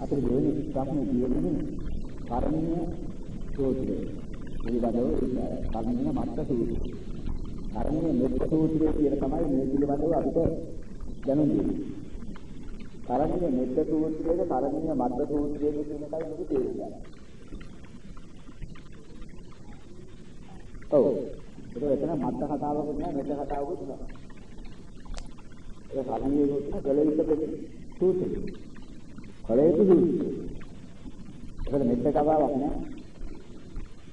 අපේ දෙවෙනි ප්‍රශ්නේ කියන්නේ කර්මීය සූත්‍රය. පිළිබඳව කර්මීය මත්ත සූත්‍රය. කර්මීය මෙත්ත සූත්‍රය කියන තමයි මේ පිළිබඳව අපිට දැනුම් දෙන්නේ. කර්මීය මෙත්ත සූත්‍රයේද කර්මීය මත්ත සූත්‍රයේද කියන එකයි මේක තේරුම් ගන්න. ඔව්. ඒක එතන මත්ත කතාවකුත් නෑ මෙත්ත කතාවකුත් නෑ. ඒ කර්මීය සූත්‍රය කලෙයිත සූත්‍රය. කලෙයිත සූත්‍රය. ඒකට මෙත්ත කතාවක් නෑ.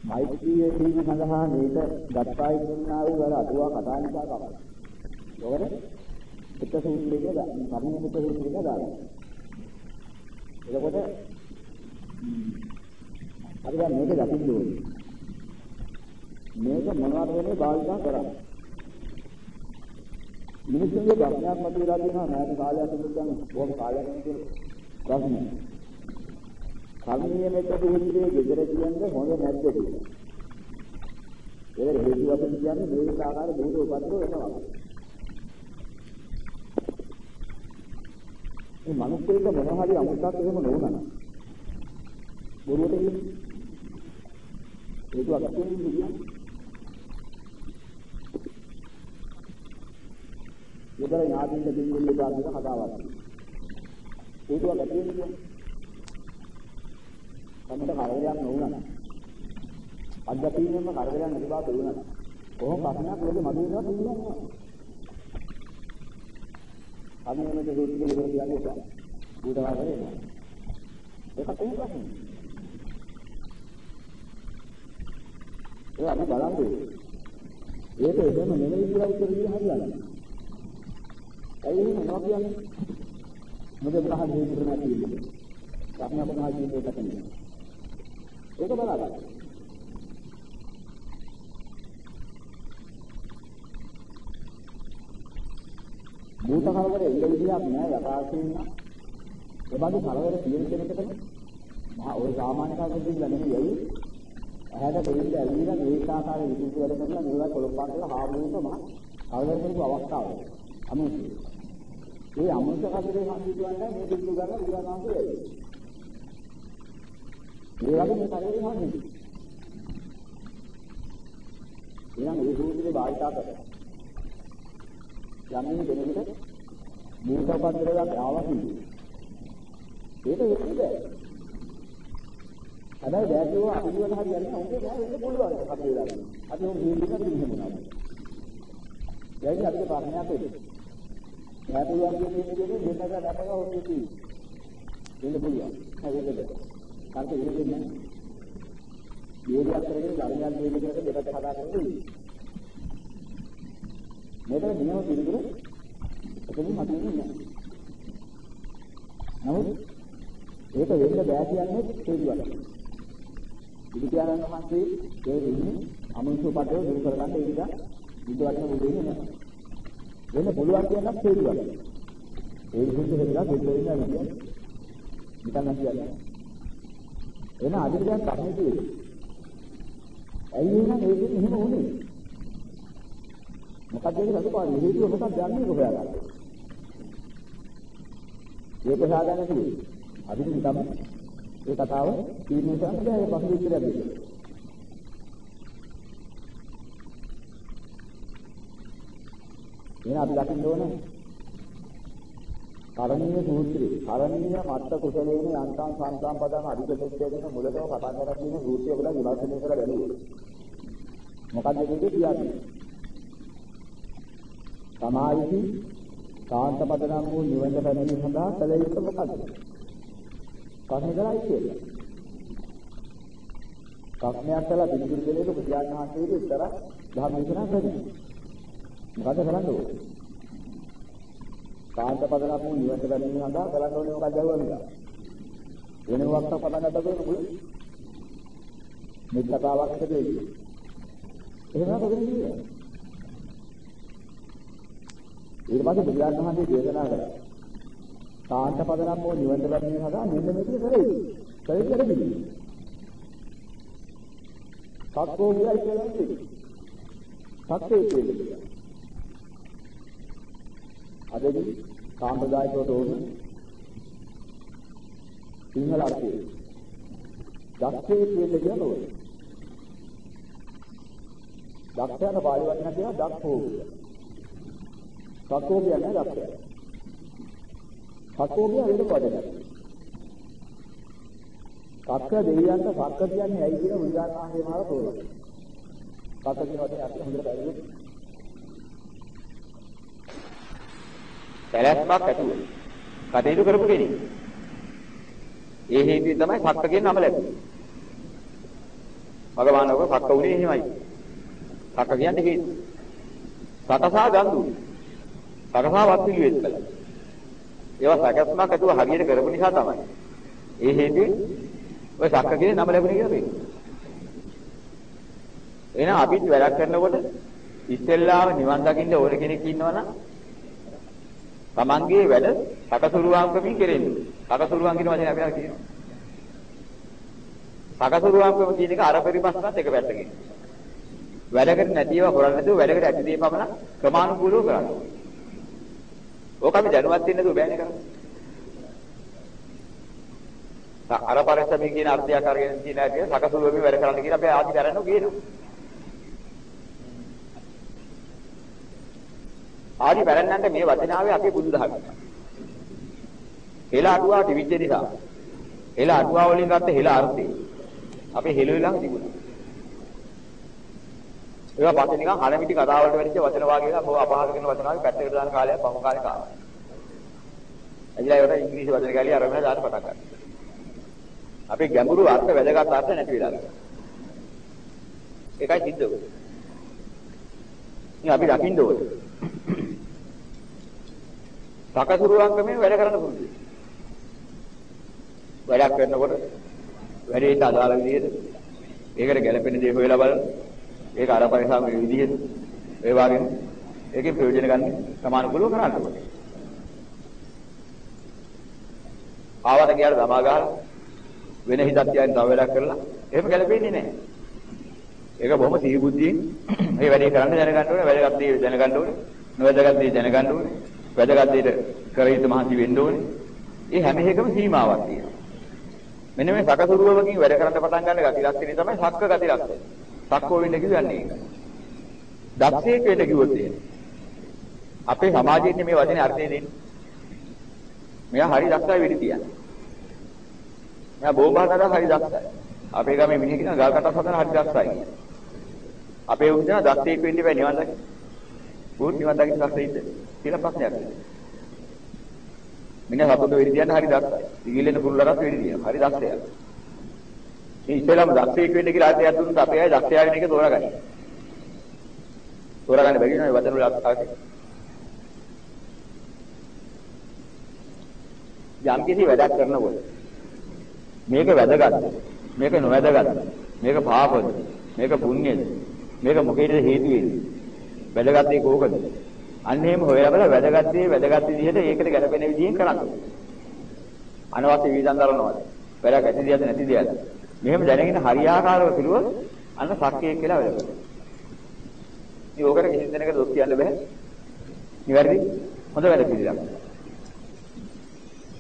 මෛත්‍රිය කියන සඳහා මේක ගත්තායි දුන්නා වූ අර අටුවා කතා නිසා තමයි. ඔකට එක සූත්‍රයක කර්මීය මෙත්ත සූත්‍රයක දාලා. එතකොට අපි දැන් මේක දකින්න ඕනේ. මේක මොනවද වෙන්නේ භාවිතා කරන්නේ? මිනිස්සුන්ගේ ප්‍රශ්නයක් මතුවලා තියෙනවා මෑත කාලයක් ඉඳන් බොහොම කාලයක් ඉඳන් ප්‍රශ්න. කර්මීය මෙත්ත දුහිතේ ගෙදර කියන්නේ හොඳ නැද්ද කියලා. ඒක හේතු වශයෙන් කියන්නේ මේ ආකාර බෝධ උපද්දව වෙනවා. මේ මිනිස්සුන්ට මොන හරි අමුත්තක් එහෙම නොවුනා. බොරුවට කියන්නේ. හේතුවක් කියන්නේ මෙතන ඥාතින්ද කින්දුල්ලේ පාදින කතාවක්. හේතුවක් ඇති වෙන්නේ. අපිට කරදරයක් නොවුණා. අධ්‍යක්ෂින්ම කරදරයක් නැති බව පෙවුණා. කොහොම ප්‍රශ්නයක් වලදී මතු වෙනවා කියන්නේ. අපි මේක දෙවිත් කියලා කියන්නේ ඌට වාගේ නෑ. ඒක තමයි ප්‍රශ්නේ. ඒ අපි බලන්නේ. ඒක එහෙම නෙමෙයි කියලා උත්තර දෙන්න හරියන්නේ. ඇයි එහෙම මොනවා කියන්නේ? මොකද බ්‍රහ්ම දෙවිතුරු නැති වෙන්නේ. අපි අපේ මහා ජීවිතේ කතන්නේ. ඒක බලන්න. භූත කලවර එන්න විදියක් නෑ යථාර්ථයෙන්. ඒ බඳු කලවර තියෙන කෙනෙකුට මහා ওই සාමාන්‍ය කල්ප දෙන්න නෙමෙයි. ඇහැට දෙන්න ඇවිල්ලා මේ ආකාර විදුලි වැඩ කරලා මේවා කොළපාට කරලා හාමුදුරුවෝ මහා කලවර කරපු අවස්ථාවල. අමුතු. ඒ අමුතු කතරේ හඳුන්වන්නේ මේ දෙන්න ගන්න උදාහරණයක් වෙයි. ඒ වගේ මේ කරේ හොන්නේ. එහෙනම් ඒ සූත්‍රේ භාවිතා කරලා යන්නේ දෙනෙකුට මූලපත්‍රයක් ආවකින් ඒක වෙන්නේ බෑ. හැබැයි දැක්කෝ අපිට හරියන්නේ උන්ගේ බෑ වෙන්න පුළුවන් අපේ වෙලාවට. අපි උන් ජීවිතේ කිසිම මොනවද. දැන් අපිට ප්‍රශ්නයක් එන්නේ. බෑ පුළුවන් කියන්නේ දෙන්නේ දෙන්නක දැකලා හොන්නේ තියෙන්නේ. දෙන්න පුළුවන්. හරිද? කාට ඉන්නේ නැහැ. මේක අතරේ ධර්මයක් දෙන්න කියලා දෙකට හදා ගන්න මෙතන දිනව පිළිතුරු එතනින් මතුවෙන්නේ නැහැ. නමුත් ඒක වෙන්න බෑ කියන්නේ හේතුවක්. බුදු පියාණන් වහන්සේ ඒ ඉන්නේ අමනුෂ්‍ය පදව දුරු කරගන්න ඒ නිසා බුදු වචන බුදෙන්නේ නැහැ. වෙන්න පුළුවන් කියනක් හේතුවක්. ඒ විදිහට වෙනවා දෙන්න වෙනවා කියන්නේ. නිකන් කියන්නේ. එන අදිරියක් තමයි තියෙන්නේ. ඇයි එහෙනම් මේකෙන් එහෙම වුනේ? මොකක්ද ඒක සතුපාරි හේතුව මොකක්ද යන්නේ කොහොමද හොයාගන්න. ඒක හොයාගන්න තියෙන්නේ. අදින් තමයි ඒ කතාව තීරණය කරන්න බෑ ඒ පසු විතරයක් දෙන්න. එහෙනම් අපි දකින්න ඕනේ කරණීය සූත්‍රය. කරණීය මත්ත කුසලේන යන්තම් සංසම් පදං අධිකෙච්චේන මුලතම පටන් ගන්න තියෙන සූත්‍රය ඔබලා විමර්ශනය කරලා බලන්න. මොකක්ද මේකේ කියන්නේ? සමායිති කාන්ත පදනම් වූ නිවන පැමිණීම සඳහා කල යුතු මොකක්ද? කර්ම කරයි කියන්නේ. කර්මයක් කළා පිළිතුරු දෙලේක බුදුන් වහන්සේගේ උත්තර ධර්ම දේශනා කරනවා. මොකද කරන්න ඕනේ? කාන්ත පදනම් වූ නිවන පැමිණීම සඳහා කරන්න ඕනේ මොකක්ද අහුවන්නේ? වෙන වක්ත පටන් ගන්නකොට මොකද? මේ කතාවක් හිතේ. එහෙම මොකද කියන්නේ? ඊට පස්සේ බුදුරජාණන් වහන්සේ දේශනා කළා. කාන්ත පදනම් වූ නිවන ලැබීම සඳහා මෙන්න මේක කරේ. කරේ කරේ. සත්කෝ වියයි කියන්නේ. සත්‍යය කියන්නේ. අදදී කාන්තදායකව තෝරන සිංහල අර්ථය. දක්ෂේ කියන්නේ කියනෝද? දක්ෂයාට පාළි වචන කියන දක්ෂෝ කිය. සක්කෝ කියන්නේ දක්ෂයා. සක්කෝ කියන්නේ වෙන වචනයක්. සක්ක දෙවියන්ට සක්ක කියන්නේ ඇයි කියලා බුදුආනන්දේ මාර තෝරනවා. සක්ක කියන වචනේ අර්ථය හොඳට පැහැදිලි. සැලැස්මක් ඇතුව කටයුතු කරපු කෙනෙක්. ඒ හේතුවෙන් තමයි සක්ක කියන නම ලැබුණේ. භගවානෝක සක්ක උනේ එහෙමයි. සක්ක කියන්නේ හේතු. සකසා ගන්දු. සකසා වත් පිළිවෙත් කළා. ඒවා සැකස්මක් ඇතුව හරියට කරපු නිසා තමයි. ඒ හේතුවෙන් ඔය සක්ක කියන නම ලැබුණේ කියලා පේනවා. එහෙනම් අපිත් වැඩක් කරනකොට ඉස්සෙල්ලාම නිවන් දකින්න ඕන කෙනෙක් ඉන්නවනම් තමන්ගේ වැඩ සකසුරුවම්කමින් කෙරෙන්නේ. සකසුරුවම් කියන වචනේ අපි අර කියනවා. සකසුරුවම්කම කියන එක අර පරිපස්සනත් එක පැත්තකින්. වැඩකට නැතිව හොරන්න නැතුව වැඩකට ඇති දේ පමණ ක්‍රමානුකූලව කරන්න. ඕක අපි දැනුවත් වෙන්න නේද බෑනේ කරන්නේ. අර පරිස්සමෙන් කියන අර්ථයක් අරගෙන තියෙන හැටි සකසුරුවමින් වැඩ කරන්න කියලා අපි ආදි කරන්නේ කියනවා. ආදි වැරන්නන්ට මේ වචනාවේ අපේ බුදුදහම. හෙළ අටුවා තිබිච්ච නිසා හෙළ අටුවා වලින් ගත්ත හෙළ අර්ථය අපේ හෙළුවේ ළඟ තිබුණා. ඒවා පස්සේ නිකන් හරමිටි කතා වලට වැඩිච්ච වචන වාගේ නේද? මොකක් අපහාස කරන වචන වාගේ පැත්තකට දාන කාලයක් පහු කාලේ කාවා. එදිලා ඒවට ඉංග්‍රීසි වචන ගැලිය අරගෙන දාන්න පටන් ගත්තා. අපේ ගැඹුරු අර්ථ වැදගත් අර්ථ නැති වෙලා ගියා. ඒකයි සිද්ධ වෙන්නේ. ඉතින් අපි දකින්න ඕනේ. සකසුරුවංගමෙන් වැඩ කරන්න පුරුදු. වැඩක් කරනකොට වැඩේට අදාළ විදිහට ඒකට ගැළපෙන දේ හොයලා බලන්න. ඒක අර පරිසම් විදිහට ඒ වගේම ඒකේ ප්‍රයෝජන ගන්න සමානුකූලව කරන්න ඕනේ. ආවට ගියාට දමා ගහලා වෙන හිතක් තියාගෙන තව වැඩක් කරලා එහෙම ගැළපෙන්නේ නැහැ. ඒක බොහොම සිහි බුද්ධියෙන් මේ වැඩේ කරන්න දැනගන්න ඕනේ, වැඩගත් දේ දැනගන්න ඕනේ, නොවැදගත් දේ දැනගන්න ඕනේ, වැදගත් දේට කර යුතු මහන්සි වෙන්න ඕනේ. ඒ හැම එකම සීමාවක් තියෙනවා. මෙන්න මේ සකසුරුවකින් වැඩ කරන්න පටන් ගන්න ගති ලක්ෂණය තමයි සක්ක ගති ලක්ෂණය. සක්කෝ වෙන්න කියන්නේ ඒක. දක්ෂයෙක් වෙන්න කිව්වොත් එහෙම. අපේ සමාජයේ මේ වචනේ අර්ථය දෙන්නේ. මෙයා හරි දක්ෂයි වෙඩි තියන්නේ. මෙයා බෝම්බහකට හරි දක්ෂයි. අපේ ගමේ මිනිහ කියන ගල් කටක් හදන හරි දක්ෂයි කියන. අපේ උන් කියන දක්ෂයෙක් වෙන්න බෑ නිවන් දකින්න. උන් නිවන් දකින්න දක්ෂයිද කියලා ප්‍රශ්නයක්. මිනිහ හතුට වෙඩි තියන්න හරි දක්ෂයි. ඉගිලෙන කුරුල්ලරත් වෙඩි තියනවා. හරි දක්ෂයා. මේ ඉස්සෙල්ලාම දක්ෂයෙක් වෙන්න කියලා ආයතයක් දුන්නත් අපේ අය දක්ෂයා වෙන එක තෝරගන්න. තෝරගන්න බැරි නේද වචන වල අර්ථය. යම් කිසි වැඩක් කරනකොට මේක වැදගත් මේක නොවැදගත් මේක පාපද මේක පුණ්‍යද මේක මොකේද හේතු වෙන්නේ? වැදගත් ඒ කෝකද? අන්න එහෙම හොයලා බලලා වැදගත් දේ වැදගත් විදිහට ඒකට ගැලපෙන විදිහෙන් කරන්න. අනවශ්‍ය වියදම් දරනවා වැඩක් ඇති දෙයක්ද නැති දෙයක්ද? මෙහෙම දැනගෙන හරියාකාරව පිළිවෙල අන්න සක්කේ කියලා වැඩ කරනවා. ඉතින් ඕකට කිසි දෙයකට දොස් කියන්න බෑ. නිවැරදි? හොඳ වැඩ පිළිලක්.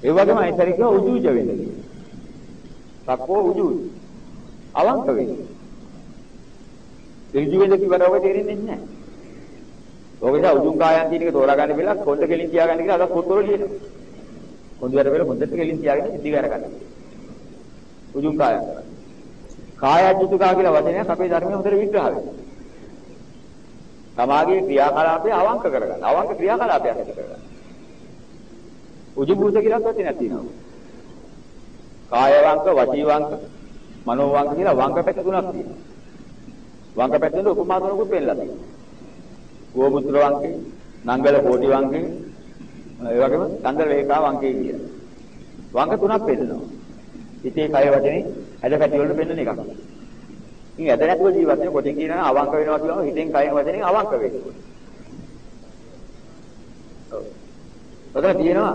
ඒ වගේම අයිතරික උජුජ වෙන්නේ. සක්කෝ උජුජ. අවංක වෙන්නේ. ඍජු වෙන්න කිව්වට ඔබ තේරෙන්නේ නැහැ. ඔබ නිසා උජුං කායන් කියන එක තෝරා ගන්න බෙලා කොණ්ඩ කෙලින් තියාගන්න කියලා අද පොත්වල ලියනවා කොණ්ඩ වල හොඳට කෙලින් තියාගෙන ඉදි කර ගන්න උජුං කායන් කායජුතුකා කියලා වචනයක් අපේ ධර්මයේ හොඳට විග්‍රහ වෙනවා. තමාගේ ක්‍රියාකලාපය අවංක කරගන්න. අවංක ක්‍රියාකලාපයක් ඇති කරගන්න. උජුබුත කියලා වචනයක් තියෙනවා. කාය වංක, වචී වංක, මනෝ වංක කියලා වංක පැත්ත තුනක් තියෙනවා. වංක පැත්තෙන් උපමා තුනකුත් පෙන්නලා තියෙනවා. ගෝමුත්‍ර වංකේ, නංගල කෝටි වංකේ, ඒ වගේම චන්ද්‍ර රේඛා වංකේ කියලා. වංක තුනක් පෙන්නනවා. හිතේ කය වචනේ ඇද පැති වලට පෙන්නන එකක්. ඉතින් ඇද නැතුව ජීවත් වෙන කොටින් කියනවා අවංක වෙනවා කියනවා හිතෙන් කයෙන් වචනෙන් අවංක වෙනවා. ඔව්. ඔතන තියෙනවා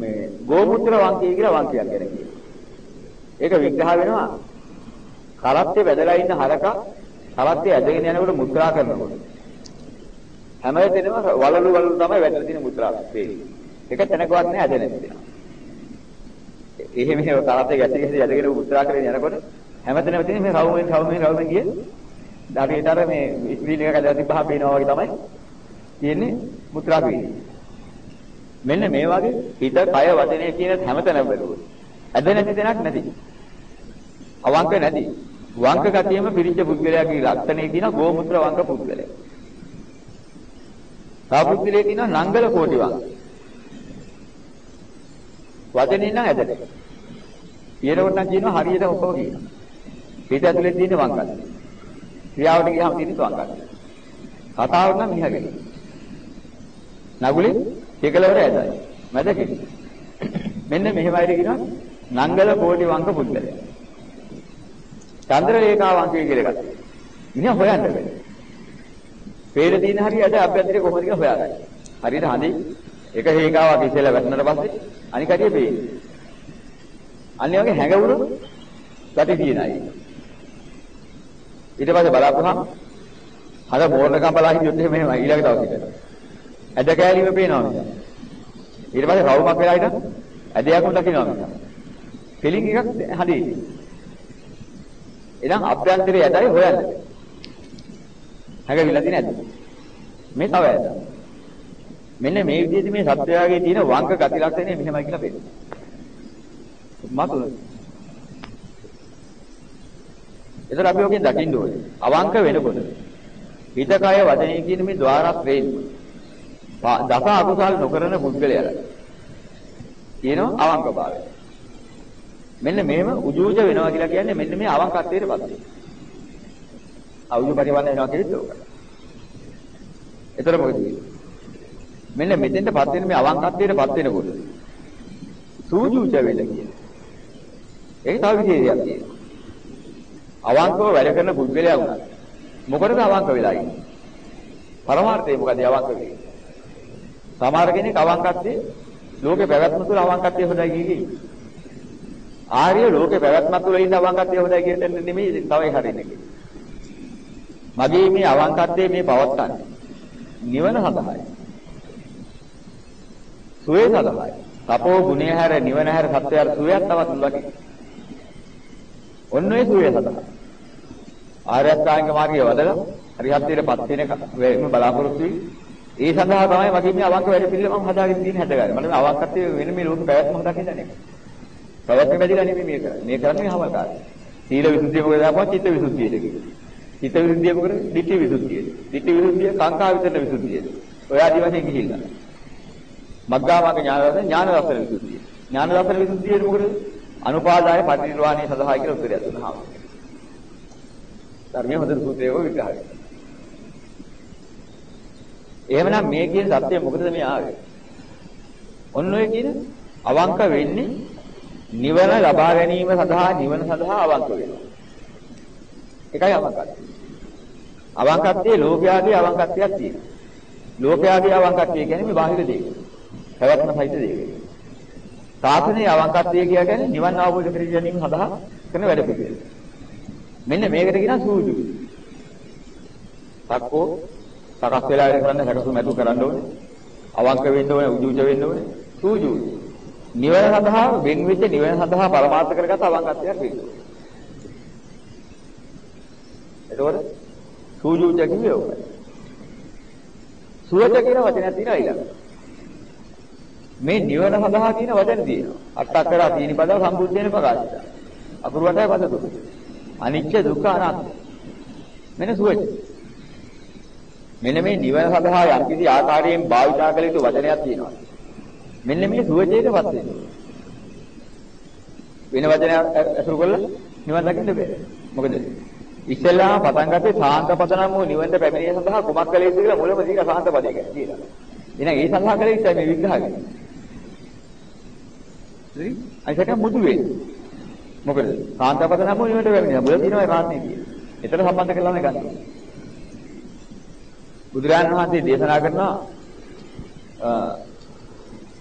මේ ගෝමුත්‍ර වංකය කියලා වංකයක් ගැන කියනවා. ඒක විග්‍රහ වෙනවා කරත්තේ වැදලා ඉන්න හරක කරත්තේ ඇදගෙන යනකොට මුද්‍රා කරනකොට හැම වෙලේම වලලු වලලු තමයි වැදලා තියෙන මුද්‍රා වෙන්නේ. එක තැනකවත් නෑ ඇද නැති වෙනවා. එහෙම මෙහෙම තරතේ ගැටි ගැටි යදගෙන උත්තරා කරගෙන යනකොට හැමතැනම තියෙන මේ රවුමෙන් රවුමෙන් රවුමෙන් ගිය දඩේතර මේ ස්ක්‍රීන් එක කඩලා තිබ්බහම පේනවා වගේ තමයි තියෙන්නේ මුත්‍රා පීඩිය. මෙන්න මේ වගේ හිත කය වචනය කියන හැමතැනම බැලුවොත් ඇද නැති දෙයක් නැති. අවංක නැති. වංක ගතියෙම පිරිච්ච පුද්ගලයාගේ ලක්ෂණේ කියන ගෝමුත්‍ර වංක පුද්ගලයා. සාපුද්ගලයේ කියන නංගල කෝටි වංක. වචනේ නම් ඇදට. ඊළඟට නම් කියනවා හරියට ඔක්කොම කියනවා. හිත ඇතුලේ තියෙන වංකත්. ක්‍රියාවට ගියාම තියෙන වංකත්. කතාවට නම් මිනිහගෙන. නගුලේ එකලවර ඇදයි. මැද කෙටි. මෙන්න මෙහෙම අයද කියනවා නංගල කෝටි වංක පුද්ගලයා. චන්ද්‍ර රේඛා වංකය කියලා එකක්. මිනිහා හොයන්න බෑ. පේන දින හරිය අද අභ්‍යන්තරේ කොහොමද කියලා හොයාගන්න. හරියට හඳි එක රේඛාවක් ඉස්සෙල්ලා වැටෙනට පස්සේ අනික හරිය පේන්නේ. අනිත් වගේ හැඟවුණු ගති තියෙන අය. ඊට පස්සේ බලාපුවහම අර බෝර්ඩකම් බලා හිටියොත් එහෙම එහෙම ඊළඟ දවසට. ඇද කෑලිම පේනවා මිස. ඊට පස්සේ රවුමක් වෙලා හිටන් ඇදයක් උඩ දකින්නවා මිස. ෆිලිං එකක් හදියි. එහෙනම් අභ්‍යන්තරයේ ඇදයි හොයන්න. හැඟවිලා තියෙන ඇද. මේ තව ඇද. මෙන්න මේ විදිහට මේ සත්‍යයගේ තියෙන වංක ගති ලක්ෂණය මෙහෙමයි කියලා පෙන්නනවා. මතුන. ඒතර අපි ඔකෙන් දකින්න ඕනේ. අවංක වෙනකොට හිත කය වචනය කියන මේ ద్వාරත් වේන්නේ. දස අකුසල් නොකරන පුද්ගලයාට කියනවා අවංකභාවය. මෙන්න මේව උජූජ වෙනවා කියලා කියන්නේ මෙන්න මේ අවංකත්වයට පත් වෙනවා. අවුජු පරිවර්තන වෙනවා කියලත් ඕක. ඒතර මොකද වෙන්නේ? මෙන්න මෙතෙන්ටපත් වෙන මේ අවංකත්වයටපත් වෙනකොට සූජූජ වෙන්න කියන්නේ. ඒක තව විශේෂයක් තියෙනවා. අවංකව වැඩ කරන පුද්ගලයා වුණා. මොකටද අවංක වෙලා ඉන්නේ? පරමාර්ථය මොකද අවංක වෙන්නේ? සමහර කෙනෙක් අවංකත්වයේ ලෝකේ පැවැත්ම තුළ අවංකත්වයේ හොදයි කියේ. ආර්ය ලෝකේ පැවැත්ම තුළ ඉන්න අවංකත්වයේ හොදයි කියන නෙමෙයි තවයි හරින්නේ. මගේ මේ අවංකත්වයේ මේ පවත්තන්නේ නිවන සඳහායි. සුවේ සඳහායි. තපෝ ගුණය හැර නිවන හැර සත්‍යයර සුවයක් තවත් ලකි. ඔන්න ඒ සුවේ සඳහා. ආර්ය අෂ්ටාංග මාර්ගය වදලා හරිහත්ත්වයටපත් වෙන වෙම බලාපොරොත්තු වෙයි. ඒ සඳහා තමයි මගේ මේ අවංක වැඩ පිළිවෙල මම හදාගෙන තියෙන හැටගාරය. මම අවංකත්වයේ වෙන මේ ලෝක පැවැත්ම හදාගෙන ඉන්නේ. පැවැත්ම බැඳිලා නෙමෙයි මේ කරන්නේ. මේ කරන්නේ හවල්කාරය. සීල විසුද්ධිය මොකද දාපුවා චිත්ත විසුද්ධියට කියන්නේ. චිත්ත විසුද්ධිය මොකද? ditthi විසුද්ධියට. ditthi විසුද්ධිය කාංකා විතරන විසුද්ධියට. ඔය ආදි වශයෙන් ගිහිල්ලා. මග්ගාමග්ග ඥාන දර්ශන ඥාන දර්ශන විසුද්ධිය. ඥාන දර්ශන විසුද්ධිය මොකද? අනුපාදාය පරිනිර්වාණය සඳහා කියලා උත්තරයක් දුන්නා. ධර්මයේ හොඳ සූත්‍රයක විග්‍රහ කරනවා. එහෙමනම් මේ කියන සත්‍ය මොකටද මේ ආවේ? ඔන්න ඔය කියන අවංක වෙන්නේ නිවන ලබා ගැනීම සඳහා නිවන සඳහා අවංක වෙනවා. ඒකයි අවංකත්වය. අවංකත්වයේ ලෝභයාගේ අවංකත්වයක් තියෙනවා. ලෝභයාගේ අවංකත්වය කියන්නේ මේ බාහිර දෙයක්. පැවැත්ම සහිත දෙයක්. සාසනයේ අවංකත්වය කියන්නේ නිවන් අවබෝධ කර ගැනීම සඳහා කරන වැඩ පිළිවෙල. මෙන්න මේකට කියනවා සූජු. සක්කෝ සකස් වෙලා කරන්න සකසු මැතු කරන්න ඕනේ. අවංක වෙන්න ඕනේ, උජුජ වෙන්න ඕනේ. සූජු. නිවන සඳහා වෙන් වෙච්ච නිවන සඳහා පරමාර්ථ කරගත් අවංකත්වයක් වෙන්න. එතකොට සූජුජ කිව්වේ ඔකයි. සුවච කියන වචනයක් තියෙනවා ඊළඟ. මේ නිවන සඳහා තියෙන වචන තියෙනවා. අට්ඨකරා තීනි පද සම්බුද්ධේන ප්‍රකාශිත. අකුරු වටයි පද තුන. අනිච්ච දුක්ඛ අනාත්ම. මෙන්න සුවච. මෙන්න මේ නිවන සඳහා යම් කිසි ආකාරයෙන් භාවිතා කළ යුතු වචනයක් තියෙනවා. මෙන්න මේ සුවචේටපත් වෙනවා. වෙන වචනයක් අසුරු කළා නිවන් දකින්න බෑ. මොකද ඉස්සෙල්ලාම පටන් ගත්තේ සාන්ත පද නම් වූ නිවනට පැමිණීම සඳහා කුමක් කළ යුතුද කියලා මුලම දීලා සාන්ත පදේ ගැන කියලා. එහෙනම් ඒ සඳහා කළ යුත්තේ මේ විග්‍රහය. හරි? අයිසක මුදු වෙන්නේ. මොකද සාන්ත පද නම් වූ නිවනට පැමිණීම මුල දිනවයි රාත්‍රියේ කියන්නේ. එතන සම්බන්ධ කරලා නේ ගන්න. බුදුරජාණන් වහන්සේ දේශනා කරනවා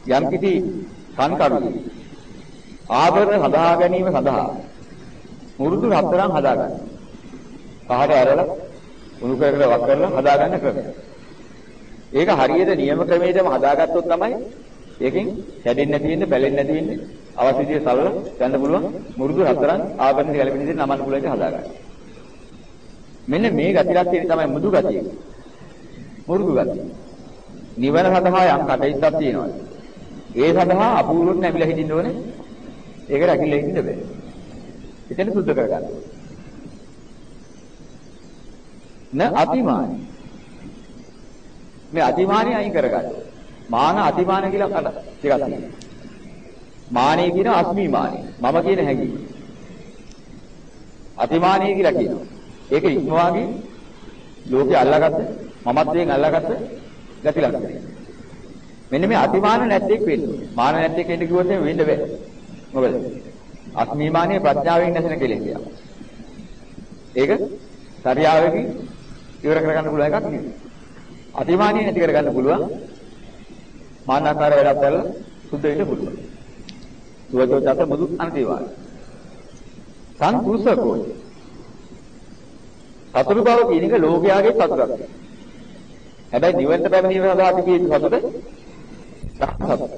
යම් කිසි සංකල්ප ආභරණ හදා ගැනීම සඳහා මුරුදු හතරක් හදා ගන්න. පහට ඇරලා උණු කර කර වක් කරලා හදා ගන්න ක්‍රමය. ඒක හරියට නියම ක්‍රමයටම හදාගත්තොත් තමයි ඒකෙන් හැදෙන්නේ නැති වෙන්නේ, බැලෙන්නේ නැති වෙන්නේ, අවශ්‍ය විදිහට සරල යන්න පුළුවන් මුරුදු හතරන් ආභරණ ගැලපෙන විදිහට නමන්න පුළුවන් එක හදාගන්න. මෙන්න මේ ගති ලක්ෂණය තමයි මුදු ගතිය. මුරුදු ගතිය. නිවන සඳහා යම් කටයුත්තක් තියෙනවා. ඒ සඳහා අපූර්වට නැමිලා හිටින්න ඕනේ. ඒක රැකිලා හිටින්න බෑ. එතන සුද්ධ කරගන්න. න අතිමානි. මේ අතිමානි අයින් කරගන්න. මාන අතිමාන කියලා කට දෙකක් තියෙනවා. මානෙ කියන අස්මිමානෙ. මම කියන හැඟීම. අතිමානය කියලා කියනවා. ඒක ඉක්මවාගේ ලෝකේ අල්ලාගත්ත මමත්වයෙන් අල්ලාගත්ත ගති ලක්ෂණය. මෙන්න මේ අතිමාන නැත්තේක් වෙන්න. මාන නැත්තේක් වෙන්න කිව්වොත් එහෙම වෙන්න බෑ. මොකද? අස්මිමානිය ප්‍රඥාවෙන් නැසෙන කෙලෙසියක්. ඒක සරියාවකින් ඉවර කරගන්න පුළුවන් එකක් නෙවෙයි. අතිමානිය නැති කරගන්න පුළුවන්. මානාකාර වැඩක් කරලා සුද්ධ වෙන්න පුළුවන්. සුවචෝ චත මුදු අන්තිවාද. සන්තුෂකෝ. සතුරු බව කියන එක ලෝකයාගේ සතුටක්. හැබැයි නිවන්ට පැමිණීම සඳහා අපි කියන සතුට සතුට.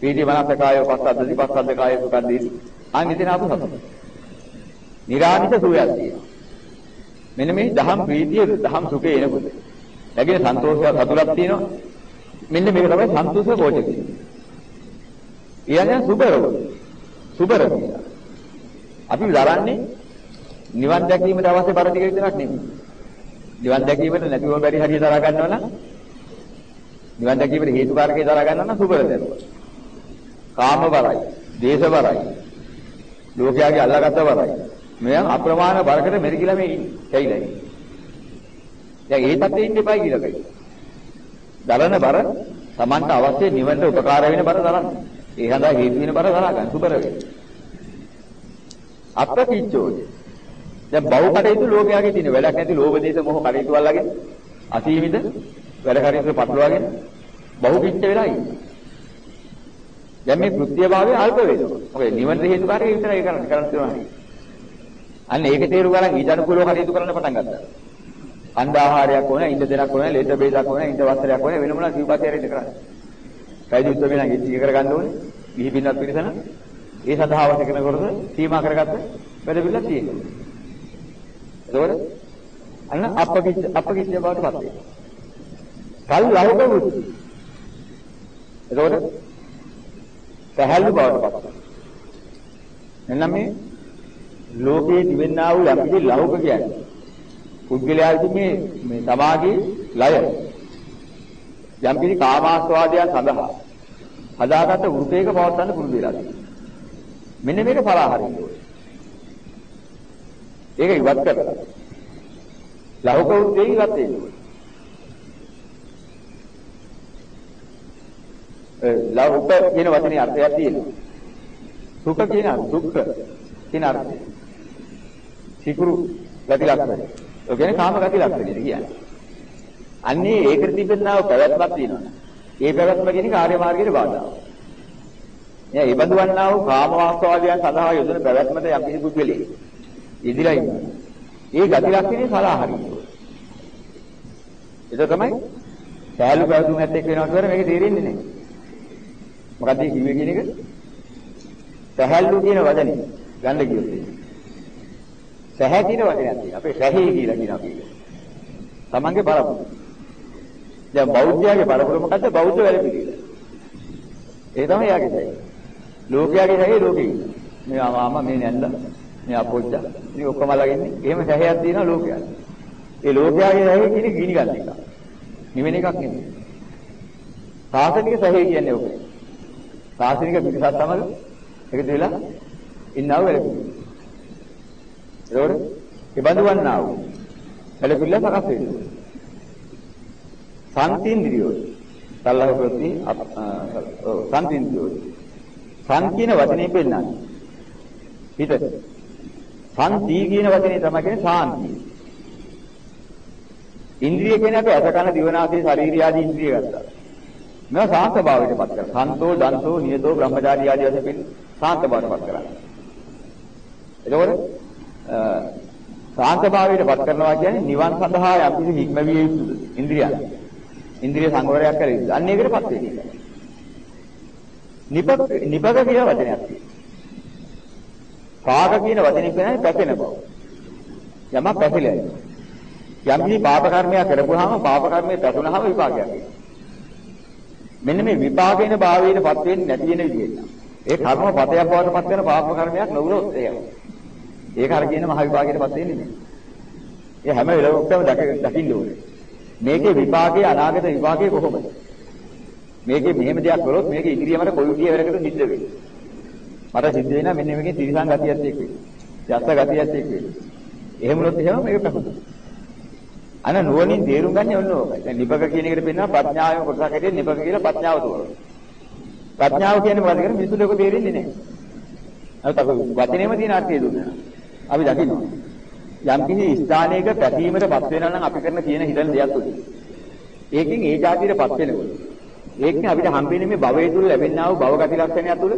පීති මනස කායෝ පස්සද්දති පස්සද්ද කායෝ සුඛද්දී. අන් ඉතින් අපු සතුට. නිරාමිත සුවයක් තියෙනවා. මෙන්න මේ දහම් ප්‍රීතිය දහම් සුඛය එනකොට නැගෙන සන්තෝෂය සතුටක් තියෙනවා. මෙන්න මේක තමයි සන්තුෂ කෝචක. ඊයන් සුබරව. සුබර කියලා. අපි දරන්නේ නිවන් දැකීමට අවශ්‍ය බර ටික විතරක් නෙමෙයි. නිවන් දැකීමට නැතිව බැරි හරිය දරා ගන්නවා නම් නිවන් දැකීමට හේතුකාරකේ දරා ගන්නවා නම් සුබර දරුවා. කාම බරයි, දේශ බරයි, ලෝකයාගේ අල්ලාගත්ත බරයි. මෙයන් අප්‍රමාණ බරකට මෙරිකිලා මේ ඉන්නේ. දැන් ඒ තත්ත්වෙ ඉන්න එපයි කියලා කියයි. දරන බර Tamanට අවශ්‍ය නිවනට උපකාර වෙන බර දරන්න. ඒ සඳහා හේතු වෙන බර දරා ගන්න සුබර වෙන්න. අප්‍රතිච්ඡෝද. දැන් බහු කටයුතු ලෝකයාගේ තියෙන වැඩක් නැති ලෝභ දේශ මොහ කටයුතු වලගෙන අසීමිත වැඩ කටයුතු පටලවාගෙන බහු පිච්ච වෙලා ඉන්නේ. දැන් මේ කෘත්‍ය භාවය අල්ප වෙනවා. මොකද නිවන හේතුකාරය විතරයි කරන්න කරන්න තියෙනවා. අන්න ඒක තේරු ගන්න ඊට අනුකූලව කටයුතු කරන්න පටන් ගත්තා. අණ්ඩ ආහාරයක් ඕන, ඉන්ද දෙනක් ඕන, ලේද බේදක් ඕන, ඉන්ද වස්ත්‍රයක් ඕන වෙන මොනවා සිව්පතේරින්ද කරන්නේ. කයිදුත් වෙන ඉති කරගන්න ඕනේ. ගිහි පින්නක් පිරිසන ඒ සඳහා අවශ්‍ය කරන කොටස සීමා කරගත්ත වැඩ පිළිවෙලක් තියෙනවා. එතකොට අන්න අපකිච්ච අපකිච්ච බවට පත් වෙනවා. කල් ලහුක වෘත්ති. එතකොට සහල්ු බවට පත් වෙනවා. එන්න මේ ලෝකයේ දිවෙන්නා වූ යම් කිසි ලහුක කියන්නේ පුද්ගලයා විසින් මේ මේ සමාගයේ ලය යම් කිසි කාමාස්වාදයන් සඳහා හදාගත්ත වෘතයක පවත්වන්න පුරුදු වෙලා තියෙනවා. මෙන්න මේක පලාහරින්න ඕනේ. ඒක ඉවත් කරලා. ලෞක වෘතේ ඉවත් වෙන්න ඕනේ. ලෞක කියන වචනේ අර්ථයක් තියෙනවා. සුඛ කියන දුක්ඛ කියන අර්ථය. සිකුරු ගති ලක්ෂණය. ඒ කියන්නේ කාම ගති ලක්ෂණය කියන්නේ. අන්නේ ඒකට තිබෙනා පැවැත්මක් තියෙනවා. ඒ පැවැත්ම කියන්නේ කාර්ය මාර්ගයේ බාධාවක්. එයා ඒ බඳු වන්නා වූ කාම වාස්තවාදයන් සඳහා යොදන පැවැත්මට යම් කිසි පුද්ගලෙක් ඉදිරියයි ඉන්නවා. ඒ ගති ලක්ෂණේ සලා හරිනවා. ඒක තමයි සෑලු පැවතුම් ඇත්ත එක්ක වෙනවා කියන මේක තේරෙන්නේ නැහැ. මොකද්ද කිව්වේ කියන එක? සහැල්ලු කියන වචනේ ගන්න කියොත්. සහැ කියන වචනයක් තියෙනවා. අපේ සැහේ කියලා කියනවා අපි. තමන්ගේ පරපුර. දැන් බෞද්ධයාගේ පරපුර මොකද්ද? බෞද්ධ වැඩ පිළිවෙල. ඒ තමයි යාගේ සැහේ. ලෝකයාගේ සැහේ ලෝකේ ඉන්න. මේ ආමාම මේ නැන්ද මේ අපොච්ච මේ ඔක්කොම ළඟින්නේ. එහෙම සැහයක් තියෙනවා ලෝකයාට. ඒ ලෝකයාගේ සැහේ කියන්නේ ගිනි ගන්න එක. නිවෙන එකක් නෙමෙයි. සාසනික සැහේ කියන්නේ ඔක. සාසනික පිටසත් සමග එකතු වෙලා ඉන්නව වෙලක. ඒකෝර ඒ බඳුවන්නා වූ පෙළපිල්ල සකස් වෙනවා. සම්තින්ද්‍රියෝ සල්ලහ ප්‍රති සම්තින්ද්‍රියෝ සං කියන වචනේ පෙන්නන්නේ. හිතට. සංති කියන වචනේ තමයි කියන්නේ සාන්තිය. ඉන්ද්‍රිය කියන්නේ අපි අස කන දිවනාසය ශරීරය ආදී ඉන්ද්‍රිය ගත්තා. මේවා සාන්ත භාවයට පත් කරනවා. සන්තෝ, දන්තෝ, නියතෝ, බ්‍රහ්මචාරී ආදී වශයෙන් සාන්ත භාවයට පත් කරනවා. එතකොට සාන්ත භාවයට පත් කරනවා කියන්නේ නිවන් සඳහා යම් කිසි හික්මවිය යුතුද? ඉන්ද්‍රියන්. ඉන්ද්‍රිය සංවරයක් කර යුතුද? අන්න ඒකටපත් වෙන්නේ. නිපක නිපක කියන වචනයක් තියෙනවා. පාක කියන වචනේ කියන්නේ පැපෙන බව. යමක් පැපිලා යනවා. යම් කිසි පාප කර්මයක් කරපුවාම පාප කර්මයේ පැතුනහම විපාකයක් එනවා. මෙන්න මේ විපාකින භාවයටපත් වෙන්නේ නැති වෙන විදිහට. ඒ කර්ම පතයක් බවට පත් වෙන පාප කර්මයක් නොවුනොත් එහෙම. ඒක අර කියන මහ විපාකයටපත් වෙන්නේ නැහැ. ඒ හැම වෙලාවකම දකින්න ඕනේ. මේකේ විපාකයේ අනාගත විපාකයේ කොහොමද? මේකේ මෙහෙම දෙයක් කළොත් මේකේ ඉදිරියමට කොයි විදිය වෙලකට සිද්ධ වෙන්නේ. මට සිද්ධ වෙනා මෙන්න මේකේ තිරිසන් ගතියක් එක්ක වෙන්නේ. යස්ස ගතියක් එක්ක වෙන්නේ. එහෙම වුණොත් එහෙම මේක පැහැදිලි. අන නුවණින් තේරුම් ගන්න ඕන ඕකයි. දැන් නිපක කියන එකට පෙන්නනවා ප්‍රඥාවම කොටසක් හැටියට නිපක කියලා ප්‍රඥාව තෝරනවා. ප්‍රඥාව කියන්නේ මොකද කියන්නේ මිනිස්සුන්ට ඒක තේරෙන්නේ නැහැ. අර තව වචනේම තියෙන අර්ථය දුන්නා. අපි දකිනවා. යම් කිසි ස්ථානයක පැතීමටපත් වෙනවා නම් අපි කරන තියෙන හිතන දෙයක් උදේ. ඒකෙන් ඒ જાතියටපත් වෙනකොට ඒකෙන් අපිට හම්බෙන්නේ මේ භවයේ තුල ලැබෙනා වූ භව ගති ලක්ෂණය තුළ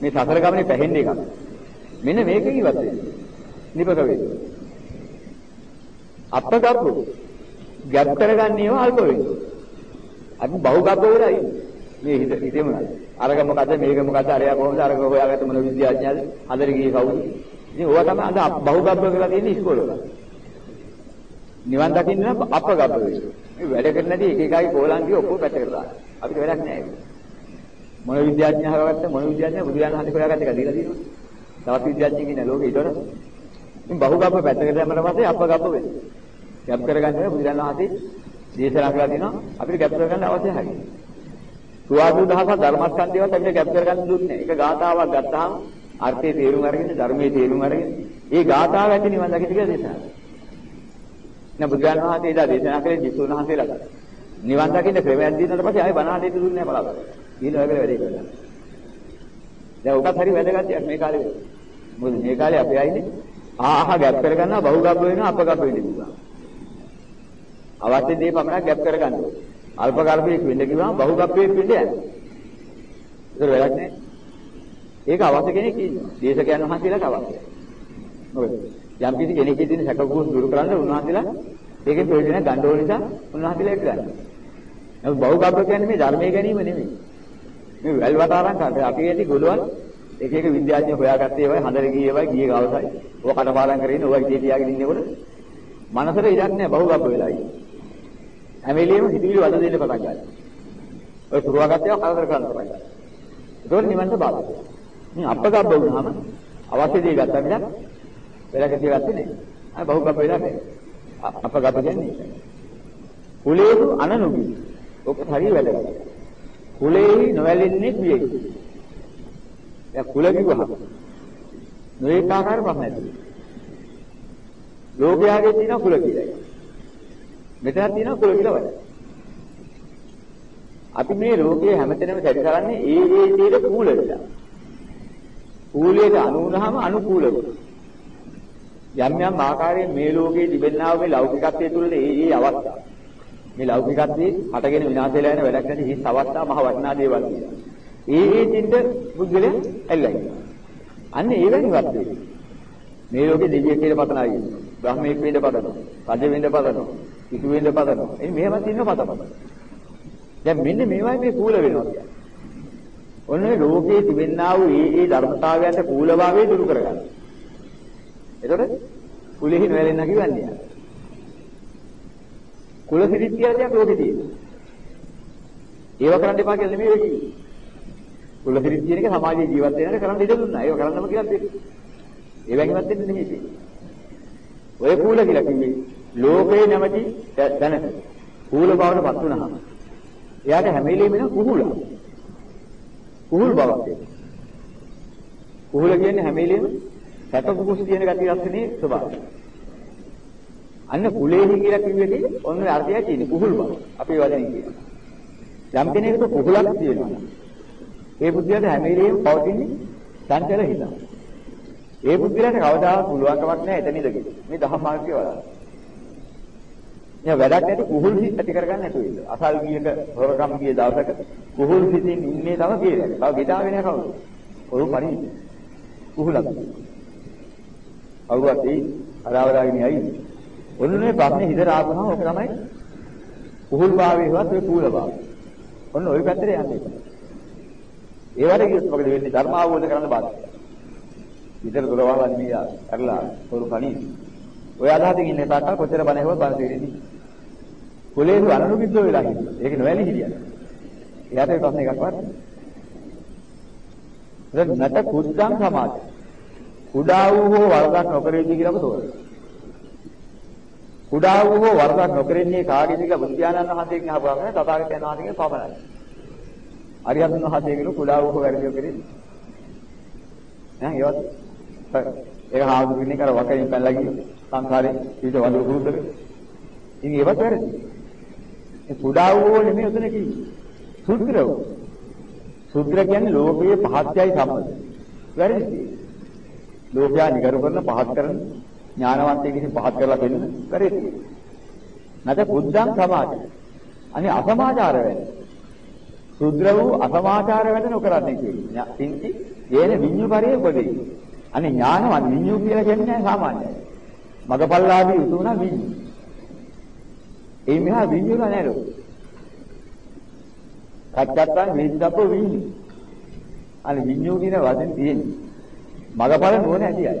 මේ සතර ගමනේ පැහෙන්නේ එකක්. මෙන්න මේකෙන් ඉවත් වෙන්නේ. නිපක වේදනා. අපගබ්බු ගැප් කරගන්න ඒවා අල්ප වෙනවා. අපි බහුගබ්බ වෙලා ඉන්නේ. මේ හිත හිතෙම අරග මොකද මේක මොකද අරයා කොහොමද අරග හොයාගත්ත මොන විද්‍යාඥයද හතර ගියේ කවුද? ඉතින් ඕවා තමයි අද බහුගබ්බ කියලා තියෙන ඉස්කෝලේ. නිවන් දකින්න නම් අපගබ්බ වෙනවා. මේ වැඩ කරන්නේ නැති එක එකයි කෝලංගි ඔක්කොම පැත්තකට දාන්න. අපිට වැඩක් නැහැ ඒක. මොන විද්‍යාඥයා හොයාගත්ත මොන විද්‍යාඥයා බුදුරජාණන් වහන්සේ හොයාගත්ත එක දීලා තියෙනවා. තවත් විද්‍යාඥයෙක් ඉන්න ලෝකේ ඊට වඩා ඉතින් බහුගබ්බ පැත්තකට දැම්මම පස්සේ අපගබ්බ වෙනවා. ගැප් කරගන්න බුදුරජාණන් වහන්සේ දේශනා කළා තියෙනවා අපිට ගැප් කරගන්න අවශ්‍යයි. සුවාදු දහසක් ධර්මස්කන්ධයවත් අපිට ගැප් කරගන්න දුන්නේ. ඒක ගාථාවක් ගත්තාම අර්ථයේ තේරුම් අරගෙන ධර්මයේ තේරුම් අරගෙන ඒ ගාථාව ඇති නිවන් දකිට කියලා දේශනා කළා. නේ බුදුරජාණන් වහන්සේ එදා දේශනා කළේ ජිසුන් වහන්සේලා. නිවන් දකින්න ක්‍රමයක් දීනට පස්සේ ආයෙ බණ හදේ දුන්නේ නැහැ බලාපොරොත්තු. ඊළ වගේ වැඩේ කළා. දැන් උකත් හරි වැදගත්යක් මේ කාලේ. මොකද මේ කාලේ අපි ආයිනේ ආහ ගැප් කරගන්නවා බහුගබ්බ වෙනවා අපගබ්බ වෙනවා. අවශ්‍ය දේ පමණක් ගැප් කරගන්න ඕනේ. අල්ප ගර්භයක වෙන්න කිව්වම බහුගබ්බයක වෙන්න යන්නේ. ඒක වැඩක් නෑ. ඒක අවශ්‍ය කෙනෙක් ඉන්නවා. දේශකයන් වහන්සේලාට අවශ්‍යයි. මොකද යම් කිසි කෙනෙක් ඉදින් සැකකුස් දුරු කරන්න උන්වහන්සේලා ඒකෙන් ප්‍රයෝජන ගන්න ඕන නිසා උන්වහන්සේලා ඒක ගන්නවා. නමුත් බහුගබ්බ කියන්නේ මේ ධර්මයේ ගැනීම නෙමෙයි. මේ වැල් වතාරම් කරන්නේ අපි ඇති ගොඩවල් එක එක විද්‍යාඥයෝ හොයාගත්තේ ඒවයි හඳර ගියේ ඒවයි ගියේ ගවසයි. ඔය කටපාඩම් කරගෙන ඔය ඉතිේ තියාගෙන ඉන්නකොට මනසට ඉඩක් නැහැ බහුගබ්බ වෙලා ඉන්නේ. හැම වෙලෙම හිතවිලි වද දෙන්න පටන් ගන්නවා. ඔය පුරවාගත්තේ කරදර කරන්න පටන් ගන්නවා. ඒකෝර නිවන්ට බාධා. මේ අපගබ්බ වුණාම අවශ්‍ය දේ ගත්තා මිසක් වෙලක තියගත්තේ නැහැ. අය බහුගබ්බ වෙලා නැහැ. අපගබ්බ කියන්නේ කුලේසු අනනුගි. ඔක හරිය වැදගත්. කුලේ නොවැළෙන්නේ පියෙයි. දැන් කුල කිව්වහම නොඒක ආකාර ප්‍රශ්න ඇති. ලෝකයාගේ තියෙන කුල කියලා. මෙතන තියෙන කුල කියලා වද. අපි මේ ලෝකයේ හැමතැනම සැරි කරන්නේ ඒ ඒ දේට කූල වෙලා. කූලයට අනු වුණාම අනුකූලව. යම් යම් ආකාරයෙන් මේ ලෝකයේ තිබෙනා වූ මේ ලෞකිකත්වයේ තුල ඒ ඒ අවස්ථා. මේ ලෞකිකත්වයේ හටගෙන විනාශ වෙලා යන වැඩක් නැති හිස් අවස්ථා මහ වටිනා දේවල් කියලා. ඒ ඒ චින්ත බුද්ධලෙන් ඇල්ලයි. අන්න ඒ වෙනිවත් වෙන්නේ. මේ ලෝකේ දෙවියෙක් කියලා පතන අය ඉන්නවා. බ්‍රහ්මයෙක් වෙන්න පතනවා. රජ වෙන්න පතනවා. කිතු වෙන්න පතනවා. එනි මෙහෙම තියෙන පතපත. දැන් මෙන්න මේවයි මේ කූල වෙනවා කියන්නේ. ඔන්න ලෝකයේ තිබෙනා වූ ඒ ඒ ධර්මතාවයන්ට කූලභාවය දුරු කරගන්න. එතකොට කුලෙහි නොයලෙන්න කිව්වන්නේ. කුල සිරිත් කියලා දෙයක් ලෝකේ තියෙනවා. ඒව කරන්න එපා කියලා නෙමෙයි වෙන්නේ. කුල සිරිත් කියන එක සමාජයේ ජීවත් වෙනකොට කරන්න ඉඩ දුන්නා. ඒව කරන්නම කියලා දෙන්න. ඒවැනිවත් දෙන්න නෙමෙයි. ඔය කූල කියලා කිව්වේ ලෝකේ නැමැති දැනට කූල බවට පත් වුණාම එයාට හැම වෙලෙම එන කුහුල. කුහුල් බවක් තියෙනවා. කුහුල කියන්නේ හැම වෙලෙම සැත කුකුස් කියන ගතිය ලක්ෂණේ ස්වභාවය. අන්න කුලේහි කියලා කිව්වේදී ඔන්න අර්ථය තියෙන්නේ කුහුල් බව. අපේ වදනේ කියනවා. යම් කෙනෙකුට කුහුලක් තියෙනවා. ඒ බුද්ධියට හැම වෙලෙම පවතින්නේ සංචල හිත. ඒ බුද්ධියට කවදාවත් පුළුවන්කමක් නැහැ එතන ඉඳගෙන. මේ දහම් මාර්ගය වඩා. මේ වැඩක් නැති කුහුල් සිත් ඇති කරගන්න නැතුව ඉන්න. අසල් ගියක හොරකම් ගිය දවසක කුහුල් සිතින් ඉන්නේ තම කියලා. තව ගෙදාවේ නැහැ කවුරු. ඔරු පරිදි. කුහුලක්. අවුවත් ඒ අරවරාගෙන යයි. ඔන්නේ ප්‍රශ්නේ හිතට ආවම ඔක තමයි කුහුල් භාවයේවත් ඔය කූල භාවය. ඔන්න ওই පැත්තට යන්නේ. ඒවට කියොත් මොකද වෙන්නේ? ධර්ම අවබෝධ කරන්න බාධා. විතර දොරවල් නිමියා කරලා පොරු කණි. ඔය අදහසින් ඉන්න තාක්කල් කොච්චර බණ ඇහුවත් බණ තේරෙන්නේ. කොලේසු අනුරුද්ධ වෙලා හිටියා. ඒක නොවැළි හිටියා. එයාට ඒ ප්‍රශ්න එකක් වත්. දැන් නැත කුද්දම් සමාජ. කුඩා වූ හෝ වරදක් නොකරෙන්නේ කියලා තෝරනවා. කුඩා වූ හෝ වරදක් නොකරන්නේ කාගේද කියලා බුද්ධානන්ද වහන්සේගෙන් අහපුවාම තථාගතයන් වහන්සේගෙන් පමණයි. අරිහතුන් වහන්සේගෙන් කුඩා වූ හෝ වැරදි නොකරන්නේ. නෑ ඒවත් ඒක හාමුදුරුවනේ කර වකෙන් පැනලා ගිහින් සංසාරේ ඊට වඳුරු කුරුද්දක. ඉතින් ඒවත් වැරදි. ඒ කුඩා වූ නෙමෙයි උතන කිව්වේ. සුද්ධ වූ. සුද්ධ කියන්නේ ලෝකයේ පහත්යයි සම්මත. වැරදි. ලෝකයා නිගරු කරන පහත් කරන ඥානවන්තයෙක් විසින් පහත් කරලා දෙන්න වැරදි. නැත බුද්ධං සමාජය. අනේ අසමාචාර වෙන්නේ. සුද්ධ වූ අසමාචාර වැඩ නොකරන්නේ කියන්නේ. පින්ති යේන විඤ්ඤු පරිේ පොදේ. අනේ ඥානවත් විඤ්ඤු කියලා කියන්නේ සාමාන්‍යයි. මගපල්ලාදී උතුණා විඤ්ඤු. ඒ මෙහා විඤ්ඤුලා නෑලු. කච්චත්තන් වේදිතප්ප විඤ්ඤු. අනේ විඤ්ඤු කියන වචනේ තියෙන්නේ. මගපල නෝන ඇතියයි.